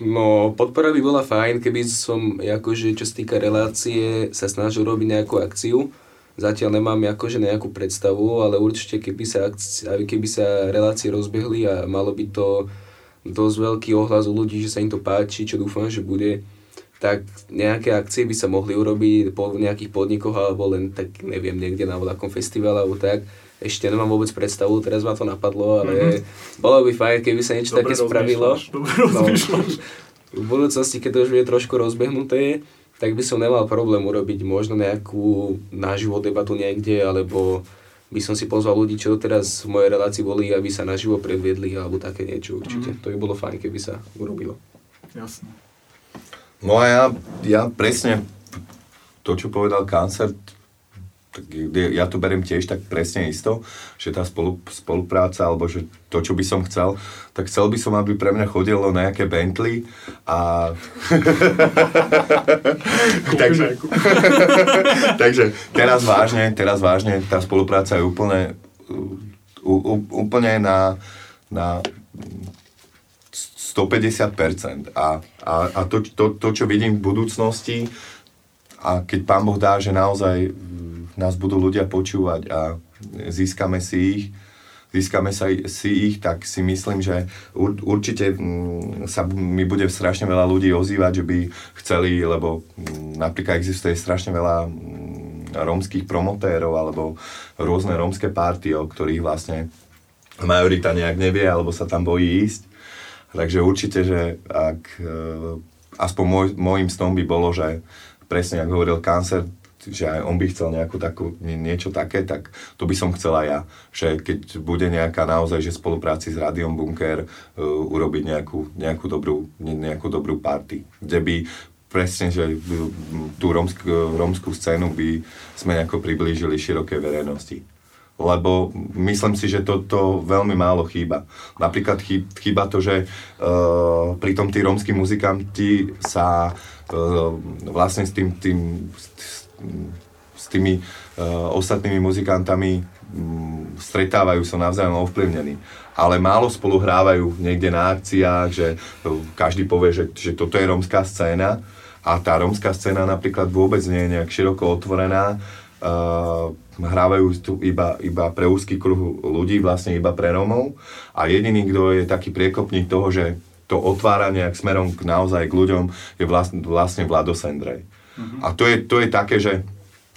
No, podpora by bola fajn, keby som, akože, čo sa týka relácie, sa snažil robiť nejakú akciu. Zatiaľ nemám akože nejakú predstavu, ale určite keby sa, akci- keby sa relácie rozbehli a malo by to dosť veľký ohlas u ľudí, že sa im to páči, čo dúfam, že bude, tak nejaké akcie by sa mohli urobiť po nejakých podnikoch alebo len tak, neviem, niekde na voľakom festivale alebo tak. Ešte nemám vôbec predstavu, teraz ma to napadlo, ale mm-hmm. bolo by fajn, keby sa niečo Dobre také spravilo. dobre rozmýšľaš. v budúcnosti, keď to už bude trošku rozbehnuté, tak by som nemal problém urobiť možno nejakú naživo debatu niekde, alebo by som si pozval ľudí, čo teraz v mojej relácii boli, aby sa naživo predviedli, alebo také niečo určite. Mm. To by bolo fajn, keby sa urobilo. Jasné. No a ja, ja presne to, čo povedal kancert, tak ja to beriem tiež tak presne isto, že tá spolu, spolupráca, alebo že to, čo by som chcel, tak chcel by som, aby pre mňa chodilo nejaké Bentley a... takže, takže teraz vážne, teraz vážne, tá spolupráca je úplne, úplne na, na 150%. A, a, a to, to, to, čo vidím v budúcnosti, a keď Pán Boh dá, že naozaj nás budú ľudia počúvať a získame si ich, získame sa si ich, tak si myslím, že ur, určite mm, sa mi bude strašne veľa ľudí ozývať, že by chceli, lebo mm, napríklad existuje strašne veľa mm, rómskych promotérov alebo rôzne rómske párty, o ktorých vlastne majorita nejak nevie alebo sa tam bojí ísť. Takže určite, že ak e, aspoň môj, môjim snom by bolo, že presne ako hovoril Cancer, že aj on by chcel nejakú takú, nie- niečo také, tak to by som chcela ja. Že keď bude nejaká naozaj, že spolupráci s Rádiom Bunker uh, urobiť nejakú, nejakú, dobrú, ne- nejakú dobrú party, kde by presne, že tú rómskú, rómskú scénu by sme nejako priblížili širokej verejnosti. Lebo myslím si, že to, to veľmi málo chýba. Napríklad chý, chýba to, že uh, pritom tí rómsky muzikanti sa uh, vlastne s tým, tým s, s tými uh, ostatnými muzikantami stretávajú, sú navzájom ovplyvnení ale málo spolu hrávajú niekde na akciách, že každý povie, že, že toto je rómska scéna a tá rómska scéna napríklad vôbec nie je nejak široko otvorená. Uh, hrávajú tu iba, iba pre úzky kruh ľudí, vlastne iba pre Rómov a jediný, kto je taký priekopník toho, že to otvára nejak smerom k, naozaj k ľuďom, je vlastne, vlastne Vlado Sendrej. Uh-huh. A to je, to je také, že,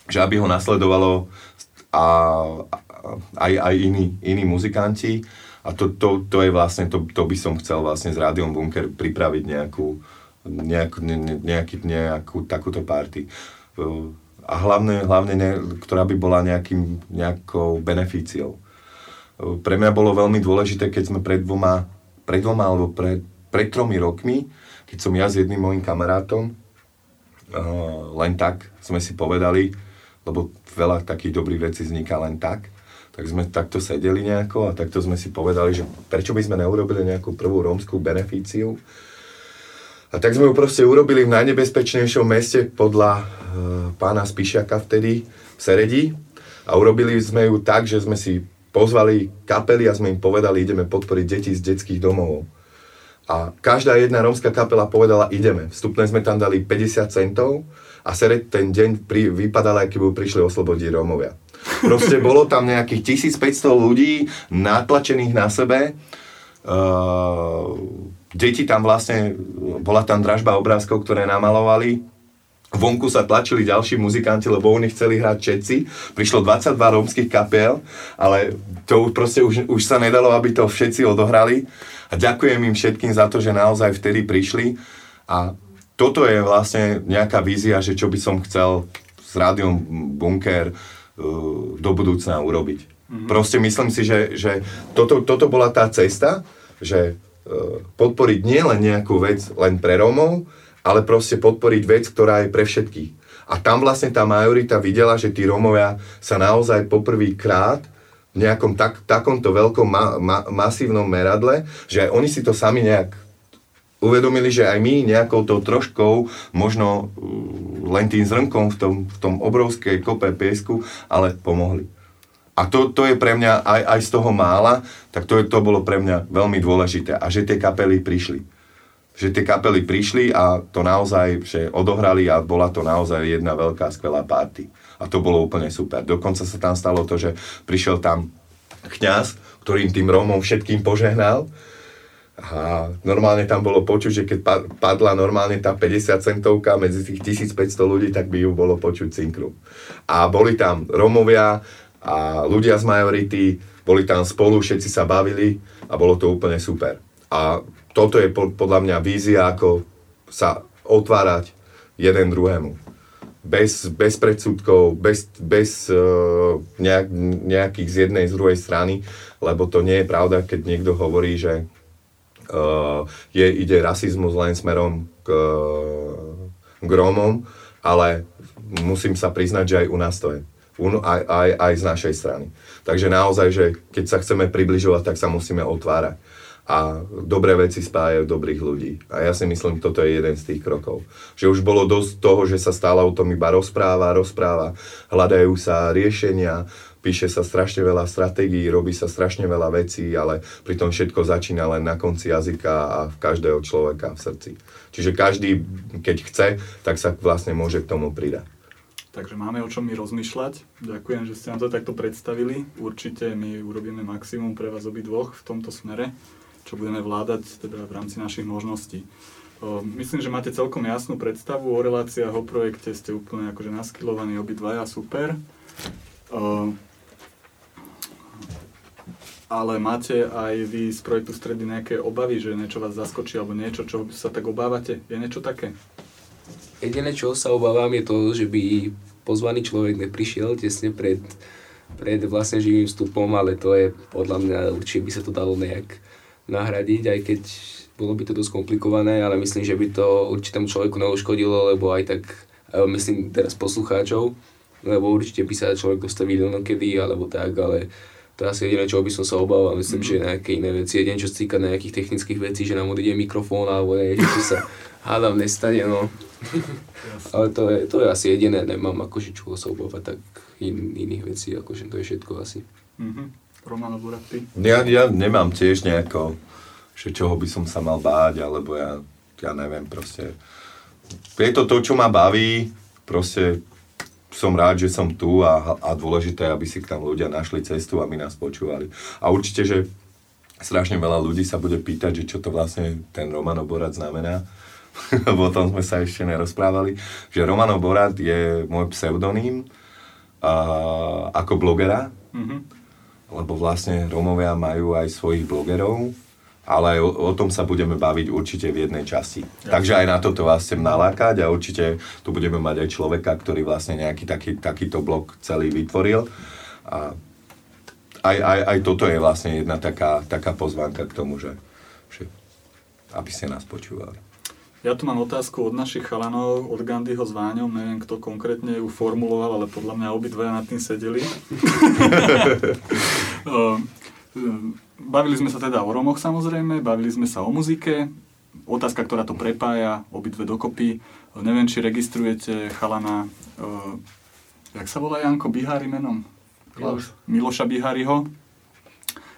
že aby ho nasledovalo a, a aj, aj iní, iní muzikanti, a to, to, to je vlastne, to, to by som chcel vlastne s Rádiom Bunker pripraviť nejakú, nejakú, ne, nejaký, nejakú takúto party. Uh, a hlavne, hlavne ne, ktorá by bola nejakým, nejakou beneficiou. Uh, pre mňa bolo veľmi dôležité, keď sme pred dvoma, pred dvoma alebo pred, pred tromi rokmi, keď som ja s jedným mojim kamarátom, len tak sme si povedali, lebo veľa takých dobrých vecí vzniká len tak, tak sme takto sedeli nejako a takto sme si povedali, že prečo by sme neurobili nejakú prvú rómskú beneficiu. A tak sme ju proste urobili v najnebezpečnejšom meste podľa e, pána Spišiaka vtedy v Seredi. A urobili sme ju tak, že sme si pozvali kapely a sme im povedali, ideme podporiť deti z detských domov. A každá jedna rómska kapela povedala, ideme. Vstupné sme tam dali 50 centov a Sered ten deň pri, vypadal, aký by prišli oslobodiť Rómovia. Proste bolo tam nejakých 1500 ľudí natlačených na sebe. Uh, deti tam vlastne, bola tam dražba obrázkov, ktoré namalovali. Vonku sa tlačili ďalší muzikanti, lebo oni chceli hrať všetci. Prišlo 22 rómskych kapiel, ale to už proste už, už sa nedalo, aby to všetci odohrali. A ďakujem im všetkým za to, že naozaj vtedy prišli. A toto je vlastne nejaká vízia, že čo by som chcel s rádiom Bunker, do budúcna urobiť. Mm-hmm. Proste myslím si, že, že toto, toto bola tá cesta, že e, podporiť nielen nejakú vec len pre Rómov, ale proste podporiť vec, ktorá je pre všetkých. A tam vlastne tá majorita videla, že tí Rómovia sa naozaj poprvýkrát v nejakom tak, takomto veľkom ma, ma, masívnom meradle, že aj oni si to sami nejak uvedomili, že aj my nejakou tou troškou, možno uh, len tým zrnkom v tom, v tom obrovskej kope piesku, ale pomohli. A to, to je pre mňa aj, aj z toho mála, tak to, je, to bolo pre mňa veľmi dôležité. A že tie kapely prišli. Že tie kapely prišli a to naozaj, že odohrali a bola to naozaj jedna veľká skvelá party. A to bolo úplne super. Dokonca sa tam stalo to, že prišiel tam kňaz, ktorým tým Rómom všetkým požehnal a normálne tam bolo počuť, že keď padla normálne tá 50 centovka medzi tých 1500 ľudí, tak by ju bolo počuť cinkru. A boli tam Romovia a ľudia z majority, boli tam spolu, všetci sa bavili a bolo to úplne super. A toto je podľa mňa vízia, ako sa otvárať jeden druhému. Bez, bez predsudkov, bez, bez uh, nejak, nejakých z jednej, z druhej strany, lebo to nie je pravda, keď niekto hovorí, že uh, je, ide rasizmus len smerom k, k Rómom, ale musím sa priznať, že aj u nás to je. Aj, aj, aj z našej strany. Takže naozaj, že keď sa chceme približovať, tak sa musíme otvárať. A dobré veci spájajú dobrých ľudí. A ja si myslím, toto je jeden z tých krokov. Že už bolo dosť toho, že sa stále o tom iba rozpráva, rozpráva, hľadajú sa riešenia, píše sa strašne veľa stratégií, robí sa strašne veľa vecí, ale pritom všetko začína len na konci jazyka a v každého človeka v srdci. Čiže každý, keď chce, tak sa vlastne môže k tomu pridať. Takže máme o čom mi rozmýšľať. Ďakujem, že ste nám to takto predstavili. Určite my urobíme maximum pre vás obidvoch v tomto smere, čo budeme vládať teda v rámci našich možností. Myslím, že máte celkom jasnú predstavu o reláciách, o projekte, ste úplne akože naskilovaní obidvaja, super ale máte aj vy z projektu Stredy nejaké obavy, že niečo vás zaskočí alebo niečo, čo sa tak obávate? Je niečo také? Jediné, čo sa obávam, je to, že by pozvaný človek neprišiel tesne pred, pred vlastne živým vstupom, ale to je podľa mňa určite by sa to dalo nejak nahradiť, aj keď bolo by to dosť komplikované, ale myslím, že by to určitému človeku neuškodilo, lebo aj tak, e, myslím teraz poslucháčov, lebo určite by sa človek dostavil kedy alebo tak, ale to je asi jediné, čo by som sa obával. Myslím, mm. že nejaké iné veci, jeden čo sa týka nejakých technických vecí, že nám odíde mikrofón alebo niečo, čo sa hádam nestane, no. ale to je, to je asi jediné, nemám akože čo sa obávať tak in, iných vecí, akože to je všetko asi. Mhm. Romano Burak, ty? Ja, ja nemám tiež nejako, že čoho by som sa mal báť, alebo ja, ja neviem, proste. Je to to, čo ma baví, proste som rád, že som tu a, a dôležité, aby si k tam ľudia našli cestu, aby nás počúvali. A určite, že strašne veľa ľudí sa bude pýtať, že čo to vlastne ten Romano Borat znamená, o tom sme sa ešte nerozprávali, že Romano Borat je môj pseudonym a, ako blogera, Mhm. Lebo vlastne Rómovia majú aj svojich blogerov, ale aj o, o tom sa budeme baviť určite v jednej časti. Ja. Takže aj na toto vás chcem nalákať a určite tu budeme mať aj človeka, ktorý vlastne nejaký taký, takýto blog celý vytvoril. A aj, aj, aj toto je vlastne jedna taká, taká pozvánka k tomu, že, že aby ste nás počúvali. Ja tu mám otázku od našich chalanov, od Gandyho s Váňom, neviem kto konkrétne ju formuloval, ale podľa mňa obidvaja nad tým sedeli. Bavili sme sa teda o Romoch samozrejme, bavili sme sa o muzike, otázka, ktorá to prepája, obidve dokopy. Neviem, či registrujete chalana, uh, jak sa volá Janko Bihári menom? Miloš. Miloša Biháriho.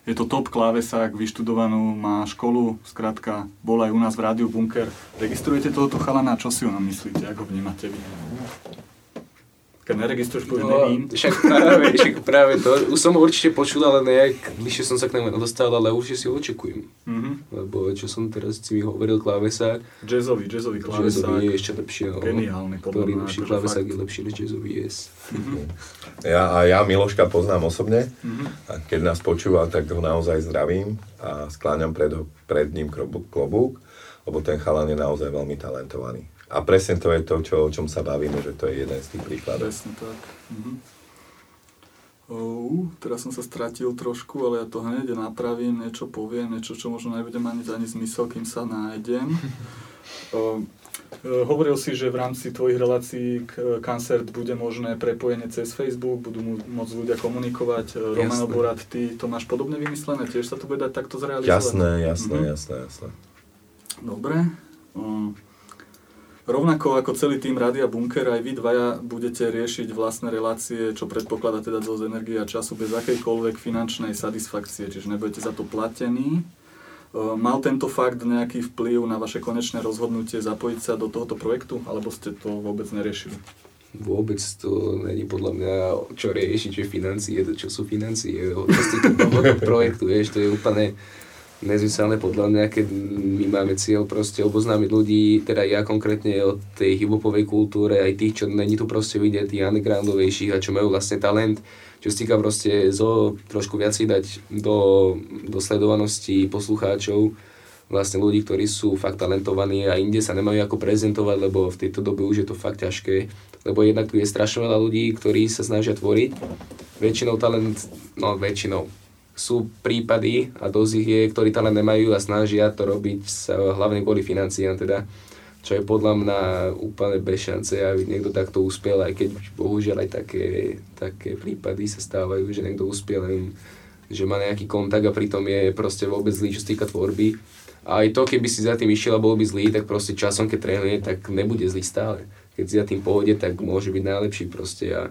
Je to top klávesák, vyštudovanú, má školu, skrátka, bol aj u nás v rádiu Bunker. Registrujete tohoto chalana, čo si o ňom myslíte, ako vnímate vy? Keď neregistruješ, povieš, No, nevím. však práve, však práve to, už som ho určite počul, ale nejak bližšie som sa k nemu nedostal, ale určite si ho očekujem. Mhm. Lebo čo som teraz si mi hovoril, klávesák, Jazzový, jazzový jazzový klávesák. je ešte lepšie. No. Geniálny, podľa Ktorý mňa, lepší klávesák fakt. je lepší než jazzový, yes. Ja, a ja Miloška poznám osobne. Mhm. A keď nás počúva, tak ho naozaj zdravím a skláňam pred, pred ním klobúk, lebo ten chalan je naozaj veľmi talentovaný. A presne to je to, čo, o čom sa bavíme, že to je jeden z tých príkladov. Presne tak. Mhm. Uh, teraz som sa stratil trošku, ale ja to hneď napravím, niečo poviem, niečo, čo možno nebudem mať ani zmysel, kým sa nájdem. Uh, hovoril si, že v rámci tvojich relácií k koncert bude možné prepojenie cez Facebook, budú môcť ľudia komunikovať. Romano Jasné. Borat, ty to máš podobne vymyslené? Tiež sa to bude dať takto zrealizovať? Jasné, jasné, Mhm. jasné, jasné. Dobre. Um, rovnako ako celý tým Rádia Bunker, aj vy dvaja budete riešiť vlastné relácie, čo predpokladá teda dosť energie a času bez akejkoľvek finančnej satisfakcie, čiže nebudete za to platení. Um, Mal tento fakt nejaký vplyv na vaše konečné rozhodnutie zapojiť sa do tohoto projektu, alebo ste to vôbec neriešili? Vôbec to není podľa mňa čo riešiť, že financie, to čo sú financie, čo z tohto projektu, vieš, to je úplne nezmyselné podľa mňa, keď my máme cieľ proste oboznámiť ľudí, teda ja konkrétne o tej hiphopovej kultúre, aj tých, čo není tu proste vidieť, tých undergroundovejších a čo majú vlastne talent, čo sa týka proste zo trošku viac dať do, do sledovanosti poslucháčov, vlastne ľudí, ktorí sú fakt talentovaní a inde sa nemajú ako prezentovať, lebo v tejto dobe už je to fakt ťažké. Lebo jednak tu je strašne veľa ľudí, ktorí sa snažia tvoriť. Väčšinou talent, no väčšinou, sú prípady a dosť ich je, ktorí talent nemajú a snažia to robiť sa, hlavne kvôli financiám teda, čo je podľa mňa úplne bez šance, aby niekto takto uspel, aj keď bohužiaľ aj také, také prípady sa stávajú, že niekto uspiel, že má nejaký kontakt a pritom je proste vôbec zlý, čo sa týka tvorby. A aj to, keby si za tým išiel a bol by zlý, tak proste časom, keď trénuje, tak nebude zlý stále. Keď si za tým pohode, tak môže byť najlepší proste a,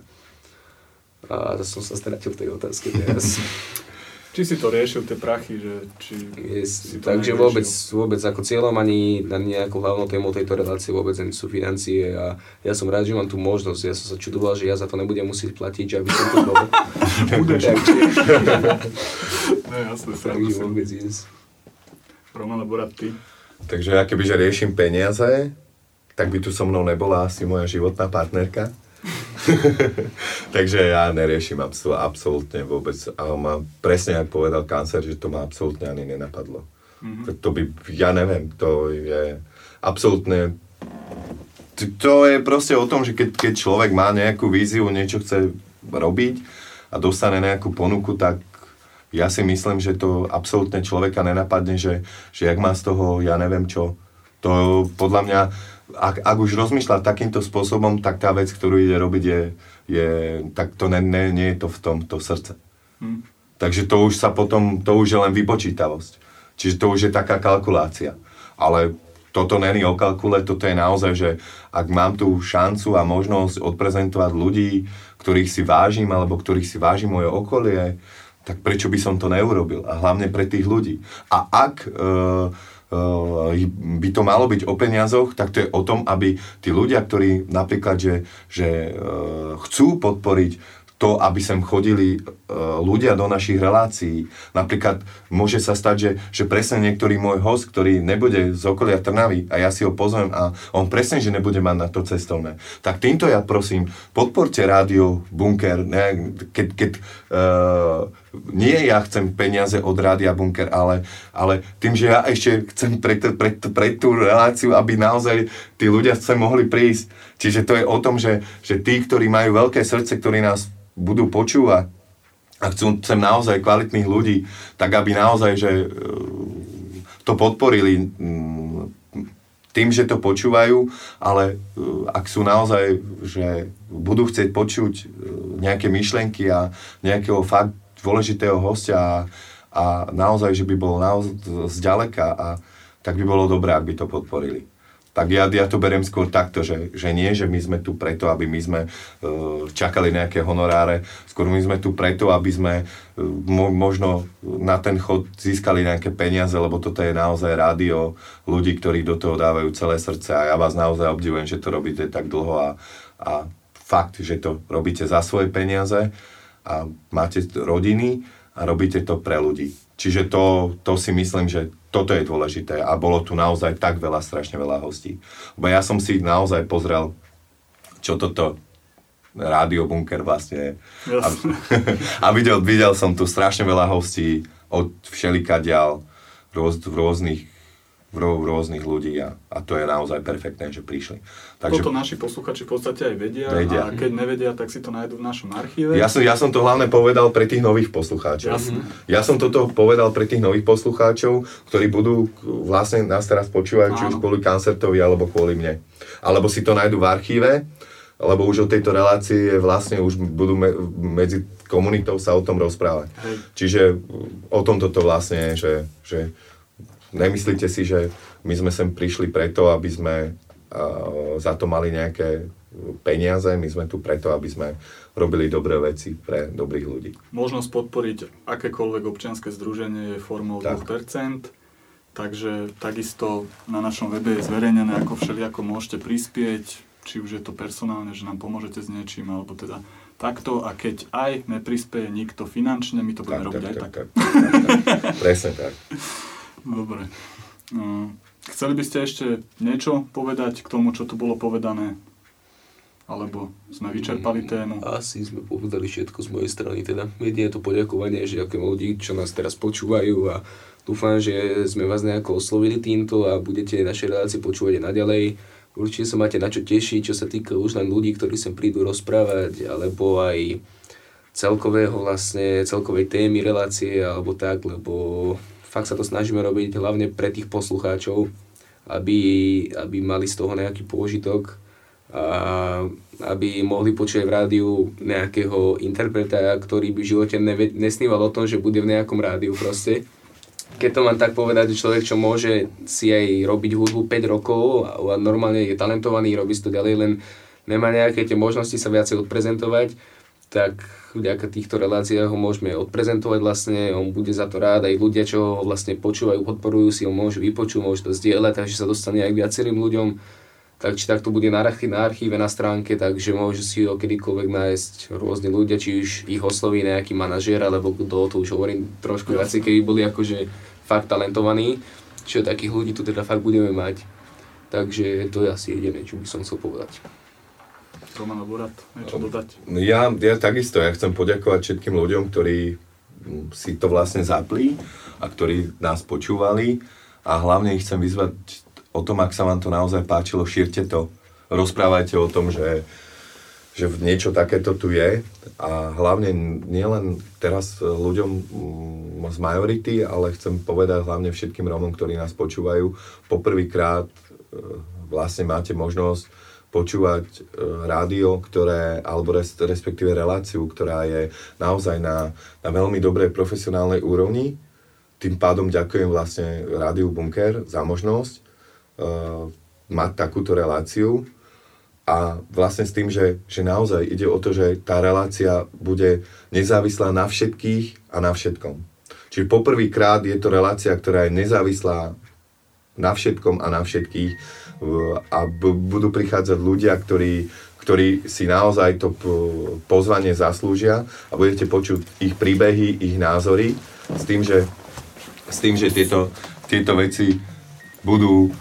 a som sa stratil v tej otázke teraz. Či si to riešil, tie prachy, že či Yes, si to takže neriešil? vôbec, vôbec ako cieľom ani, ani nejakou hlavnou témou tejto relácie vôbec nie sú financie a ja som rád, že mám tú možnosť. Ja som sa čudoval, že ja za to nebudem musieť platiť, že aby som to bol. Budeš. takže, No srandu sa. vôbec yes. Romano Borat, ty? Takže ja kebyže riešim peniaze, tak by tu so mnou nebola asi moja životná partnerka. Takže ja neriešim absol- absolútne vôbec. A ma presne, ako povedal kancer, že to ma absolútne ani nenapadlo. Mhm. To, by, ja neviem, to je absolútne... To, to je proste o tom, že keď, keď človek má nejakú víziu, niečo chce robiť a dostane nejakú ponuku, tak ja si myslím, že to absolútne človeka nenapadne, že, že jak má z toho, ja neviem čo. To podľa mňa, ak, ak už rozmýšľa takýmto spôsobom, tak tá vec, ktorú ide robiť, je, je tak to ne, ne, nie je to v tom to srdce. Hm. Takže to už sa potom, to už je len vypočítavosť. Čiže to už je taká kalkulácia. Ale toto není o kalkule, toto je naozaj, že ak mám tú šancu a možnosť odprezentovať ľudí, ktorých si vážim, alebo ktorých si váži moje okolie, tak prečo by som to neurobil? A hlavne pre tých ľudí. A ak e, by to malo byť o peniazoch, tak to je o tom, aby tí ľudia, ktorí napríklad, že, že e, chcú podporiť to, aby sem chodili uh, ľudia do našich relácií. Napríklad môže sa stať, že, že presne niektorý môj host, ktorý nebude z okolia Trnavy a ja si ho pozvem a on presne, že nebude mať na to cestovné. Tak týmto ja prosím, podporte rádio Bunker, ne, keď, keď uh, nie ja chcem peniaze od Rádia Bunker, ale, ale tým, že ja ešte chcem pre, pre, pre tú reláciu, aby naozaj tí ľudia sem mohli prísť. Čiže to je o tom, že, že tí, ktorí majú veľké srdce, ktorí nás budú počúvať a chcú sem naozaj kvalitných ľudí, tak aby naozaj, že e, to podporili tým, že to počúvajú, ale e, ak sú naozaj, že budú chcieť počuť e, nejaké myšlenky a nejakého fakt dôležitého hostia a, a naozaj, že by bol naozaj zďaleka a tak by bolo dobré, ak by to podporili. Tak ja, ja to beriem skôr takto, že, že nie, že my sme tu preto, aby my sme uh, čakali nejaké honoráre, skôr my sme tu preto, aby sme uh, mo, možno na ten chod získali nejaké peniaze, lebo toto je naozaj rádio ľudí, ktorí do toho dávajú celé srdce. A ja vás naozaj obdivujem, že to robíte tak dlho a, a fakt, že to robíte za svoje peniaze a máte rodiny a robíte to pre ľudí. Čiže to, to si myslím, že toto je dôležité a bolo tu naozaj tak veľa, strašne veľa hostí. Bo ja som si naozaj pozrel, čo toto rádio bunker vlastne je. A, a videl, videl som tu strašne veľa hostí od všelikadiaľ, rôz, rôznych v rôznych ľudí a, a to je naozaj perfektné, že prišli. Takže, Toto naši posluchači v podstate aj vedia, vedia a keď nevedia, tak si to nájdú v našom archíve. Ja som, ja som to hlavne povedal pre tých nových poslucháčov. Jasne. Ja som toto povedal pre tých nových poslucháčov, ktorí budú vlastne nás teraz počúvať, či už kvôli koncertovi alebo kvôli mne. Alebo si to nájdú v archíve, lebo už o tejto relácii vlastne už budú me, medzi komunitou sa o tom rozprávať. Hej. Čiže o tom toto vlastne je, že, že nemyslíte si, že my sme sem prišli preto, aby sme za to mali nejaké peniaze, my sme tu preto, aby sme robili dobré veci pre dobrých ľudí. Možnosť podporiť akékoľvek občianske združenie je formou tak. 2%, takže takisto na našom webe je zverejnené, ako všelijako môžete prispieť, či už je to personálne, že nám pomôžete s niečím, alebo teda takto a keď aj neprispieje nikto finančne, my to budeme robiť tak, aj tak. tak. tak, tak, tak. Presne tak. Dobre. No, chceli by ste ešte niečo povedať k tomu, čo tu bolo povedané? Alebo sme vyčerpali mm, tému? Asi sme povedali všetko z mojej strany. Teda jedine to poďakovanie, že ďakujem ľudí, čo nás teraz počúvajú a dúfam, že sme vás nejako oslovili týmto a budete naše relácie počúvať aj naďalej. Určite sa máte na čo tešiť, čo sa týka už len ľudí, ktorí sem prídu rozprávať, alebo aj celkového vlastne, celkovej témy relácie, alebo tak, lebo fakt sa to snažíme robiť hlavne pre tých poslucháčov, aby, aby mali z toho nejaký pôžitok a aby mohli počuť v rádiu nejakého interpreta, ktorý by v živote neve, nesníval o tom, že bude v nejakom rádiu proste. Keď to mám tak povedať, že človek, čo môže si aj robiť hudbu 5 rokov a normálne je talentovaný, robí to ďalej, len nemá nejaké tie možnosti sa viacej odprezentovať, tak vďaka týchto reláciách ho môžeme odprezentovať vlastne, on bude za to rád, aj ľudia, čo ho vlastne počúvajú, podporujú si ho, môžu vypočuť, môžu to zdieľať, takže sa dostane aj viacerým ľuďom. Tak či takto bude na, na archíve, na stránke, takže môžu si ho kedykoľvek nájsť rôzni ľudia, či už ich osloví nejaký manažér, alebo kto, to už hovorím trošku viacej, keby boli akože fakt talentovaní, čiže takých ľudí tu teda fakt budeme mať. Takže to je asi jediné, čo by som chcel povedať. Roman Borat, niečo dodať? Ja, ja takisto, ja chcem poďakovať všetkým ľuďom, ktorí si to vlastne zapli a ktorí nás počúvali a hlavne ich chcem vyzvať o tom, ak sa vám to naozaj páčilo, šírte to. Rozprávajte o tom, že že niečo takéto tu je a hlavne nielen teraz ľuďom mm, z majority, ale chcem povedať hlavne všetkým Rómom, ktorí nás počúvajú, poprvýkrát e, vlastne máte možnosť počúvať e, rádio, ktoré, alebo res, respektíve reláciu, ktorá je naozaj na, na veľmi dobrej profesionálnej úrovni. Tým pádom ďakujem vlastne Rádiu Bunker za možnosť uh, mať takúto reláciu a vlastne s tým, že, že naozaj ide o to, že tá relácia bude nezávislá na všetkých a na všetkom. Čiže poprvýkrát je to relácia, ktorá je nezávislá na všetkom a na všetkých a budú prichádzať ľudia, ktorí, ktorí si naozaj to pozvanie zaslúžia a budete počuť ich príbehy, ich názory s tým, že, s tým, že tieto, tieto veci budú o,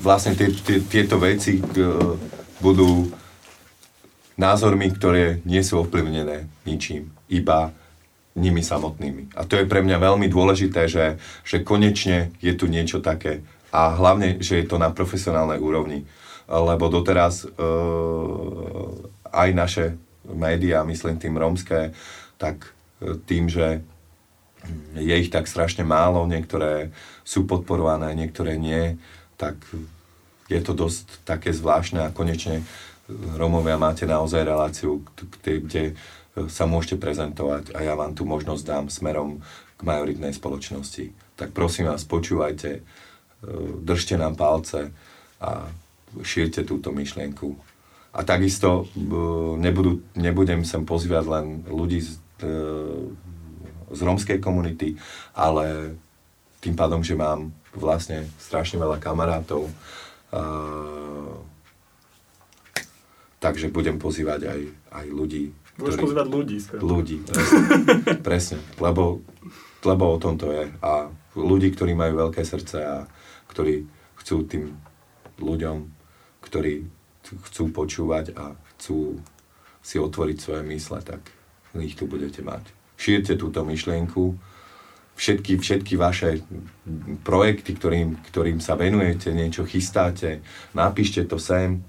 vlastne tie, tie, tieto veci o, budú názormi, ktoré nie sú ovplyvnené ničím, iba nimi samotnými. A to je pre mňa veľmi dôležité, že, že konečne je tu niečo také. A hlavne, že je to na profesionálnej úrovni. Lebo doteraz e, aj naše médiá, myslím tým rómske, tak e, tým, že je ich tak strašne málo, niektoré sú podporované, niektoré nie, tak je to dosť také zvláštne a konečne Romovia máte naozaj reláciu, kde, kde sa môžete prezentovať a ja vám tú možnosť dám smerom k majoritnej spoločnosti. Tak prosím vás, počúvajte, e, držte nám palce a šírte túto myšlienku. A takisto e, nebudú, nebudem sem pozývať len ľudí z, e, z rómskej komunity, ale tým pádom, že mám vlastne strašne veľa kamarátov, takže budem pozývať aj, aj ľudí. Budeš pozývať ľudí. Skôr. Ľudí, presne. presne lebo, lebo o tom to je. A ľudí, ktorí majú veľké srdce a ktorí chcú tým ľuďom, ktorí chcú počúvať a chcú si otvoriť svoje mysle, tak ich tu budete mať. Šírte túto myšlienku, všetky, všetky vaše projekty, ktorým, ktorým sa venujete, niečo chystáte, napíšte to sem,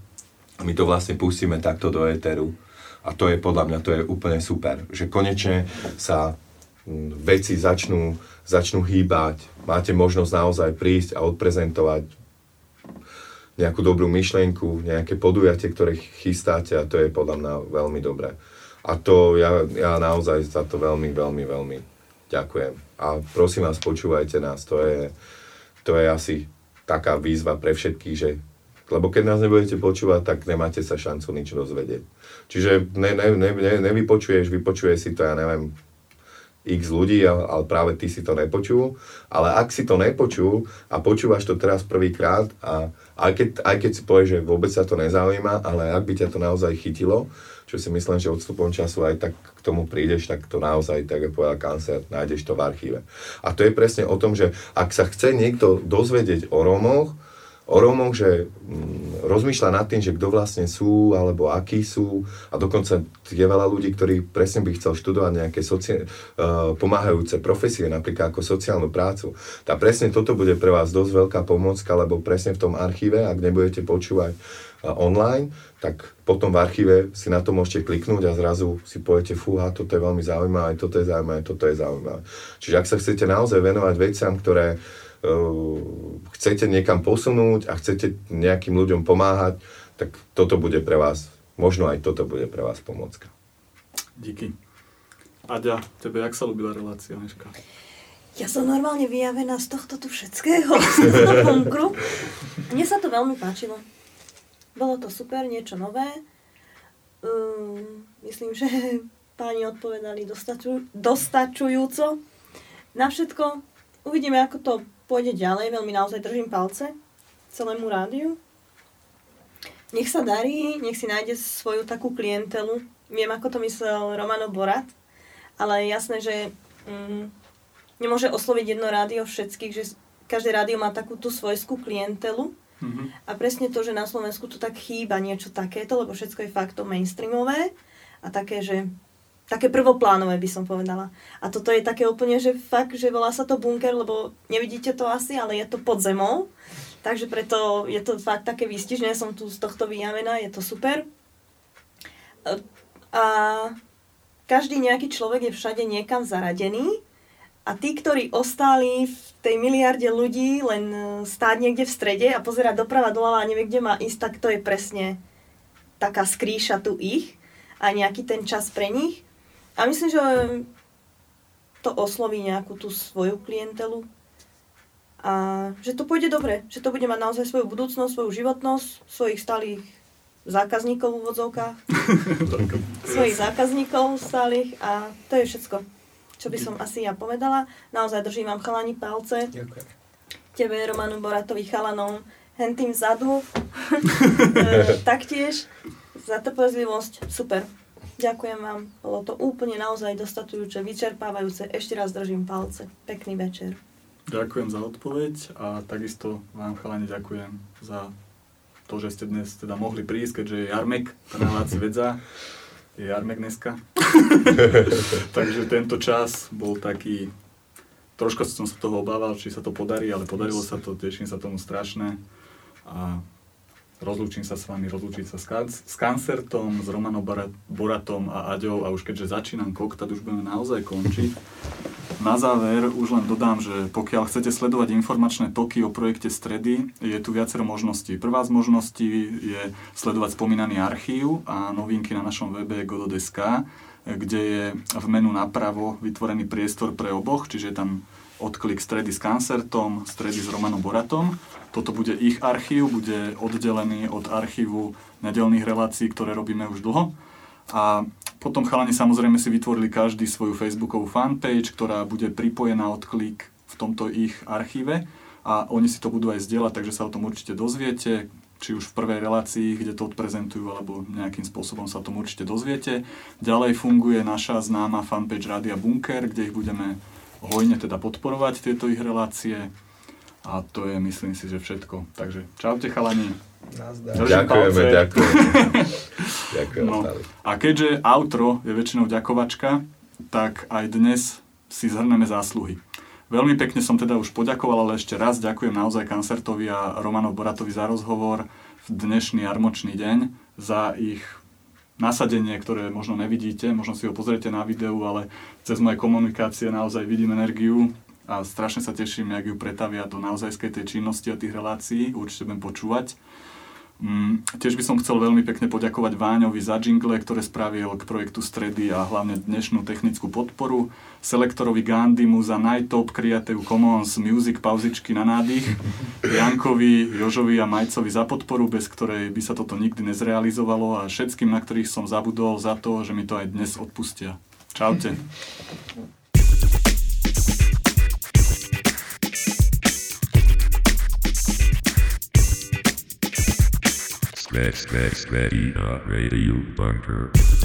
my to vlastne pustíme takto do éteru. A to je podľa mňa to je úplne super, že konečne sa mm, veci začnú, začnú hýbať, máte možnosť naozaj prísť a odprezentovať nejakú dobrú myšlienku, nejaké podujatie, ktoré chystáte a to je podľa mňa veľmi dobré. A to ja, ja naozaj za to veľmi, veľmi, veľmi ďakujem a prosím vás, počúvajte nás, to je, to je asi taká výzva pre všetkých, že lebo keď nás nebudete počúvať, tak nemáte sa šancu nič dozvedieť. Čiže ne, ne, ne, ne, nevypočuješ, vypočuje si to, ja neviem, x ľudí, ale práve ty si to nepočul. Ale ak si to nepočul a počúvaš to teraz prvýkrát a aj keď, aj keď si povieš, že vôbec sa to nezaujíma, ale ak by ťa to naozaj chytilo, čo si myslím, že odstupom času aj tak k tomu prídeš, tak to naozaj, tak ako povedal kancer, nájdeš to v archíve. A to je presne o tom, že ak sa chce niekto dozvedieť o Rómoch, o Rómoch, že mm, rozmýšľa nad tým, že kto vlastne sú, alebo akí sú a dokonca je veľa ľudí, ktorí presne by chcel študovať nejaké socia- uh, pomáhajúce profesie, napríklad ako sociálnu prácu. Tá presne toto bude pre vás dosť veľká pomocka, lebo presne v tom archíve, ak nebudete počúvať uh, online, tak potom v archíve si na to môžete kliknúť a zrazu si poviete, fúha, toto je veľmi zaujímavé, toto je zaujímavé, toto je zaujímavé. Čiže ak sa chcete naozaj venovať veciam, ktoré chcete niekam posunúť a chcete nejakým ľuďom pomáhať, tak toto bude pre vás, možno aj toto bude pre vás pomocka. Díky. Aďa, tebe jak sa ľúbila relácia, Neška? Ja som normálne vyjavená z tohto tu všetkého, z bunkru. Mne sa to veľmi páčilo. Bolo to super, niečo nové. Um, myslím, že páni odpovedali dostaču, dostačujúco na všetko. Uvidíme, ako to pôjde ďalej. Veľmi naozaj držím palce celému rádiu. Nech sa darí, nech si nájde svoju takú klientelu. Viem, ako to myslel Romano Borat, ale je jasné, že um, nemôže osloviť jedno rádio všetkých, že každé rádio má takú tú svojskú klientelu Mm-hmm. A presne to, že na Slovensku to tak chýba niečo takéto, lebo všetko je fakt to mainstreamové a také, že také prvoplánové by som povedala. A toto je také úplne, že fakt, že volá sa to bunker, lebo nevidíte to asi, ale je to pod zemou. Takže preto je to fakt také výstižné, som tu z tohto vyjavená, je to super. A každý nejaký človek je všade niekam zaradený a tí, ktorí ostali v tej miliarde ľudí len stáť niekde v strede a pozerať doprava, doľava a nevie, kde má ísť, tak to je presne taká skrýša tu ich a nejaký ten čas pre nich. A myslím, že to osloví nejakú tú svoju klientelu a že to pôjde dobre, že to bude mať naozaj svoju budúcnosť, svoju životnosť, svojich stálych zákazníkov v úvodzovkách, svojich zákazníkov stálych a to je všetko, čo by som asi ja povedala. Naozaj držím vám chalani palce. Ďakujem. Tebe, Romanu Boratovi chalanom, hentým vzadu. E, taktiež za trpezlivosť, super. Ďakujem vám, bolo to úplne naozaj dostatujúce, vyčerpávajúce. Ešte raz držím palce. Pekný večer. Ďakujem za odpoveď a takisto vám chalani ďakujem za to, že ste dnes teda mohli prísť, keďže je Jarmek, paneláci vedza. Je Jarmek dneska. Takže tento čas bol taký... Troška som sa toho obával, či sa to podarí, ale podarilo sa to, teším sa tomu strašné. A rozlúčim sa s vami, rozlúčiť sa s, kan- s Kancertom, s Romanom Boratom a Aďou a už keďže začínam koktať, už budeme naozaj končiť. Na záver už len dodám, že pokiaľ chcete sledovať informačné toky o projekte Stredy, je tu viacero možností. Prvá z možností je sledovať spomínaný archív a novinky na našom webe godo.sk, kde je v menu napravo vytvorený priestor pre oboch, čiže tam odklik stredy s Kancertom, stredy s Romanom Boratom. Toto bude ich archív, bude oddelený od archívu nedelných relácií, ktoré robíme už dlho. A potom chalani samozrejme si vytvorili každý svoju facebookovú fanpage, ktorá bude pripojená od klik v tomto ich archíve a oni si to budú aj zdieľať, takže sa o tom určite dozviete, či už v prvej relácii, kde to odprezentujú, alebo nejakým spôsobom sa o tom určite dozviete. Ďalej funguje naša známa fanpage Rádia Bunker, kde ich budeme hojne teda podporovať, tieto ich relácie. A to je, myslím si, že všetko. Takže čaute chalani. Ďakujeme, palce. ďakujem. ďakujem. No, a keďže outro je väčšinou ďakovačka, tak aj dnes si zhrneme zásluhy. Veľmi pekne som teda už poďakoval, ale ešte raz ďakujem naozaj Kancertovi a Romanov Boratovi za rozhovor v dnešný armočný deň, za ich nasadenie, ktoré možno nevidíte, možno si ho pozriete na videu, ale cez moje komunikácie naozaj vidím energiu a strašne sa teším, jak ju pretavia do naozajskej tej činnosti a tých relácií, určite budem počúvať. Mm, tiež by som chcel veľmi pekne poďakovať Váňovi za jingle, ktoré spravil k projektu Stredy a hlavne dnešnú technickú podporu, selektorovi Gandimu za Nightop Creative Commons Music pauzičky na nádych, Jankovi, Jožovi a Majcovi za podporu, bez ktorej by sa toto nikdy nezrealizovalo a všetkým, na ktorých som zabudol za to, že mi to aj dnes odpustia. Čaute. Square, square, square, radio bunker.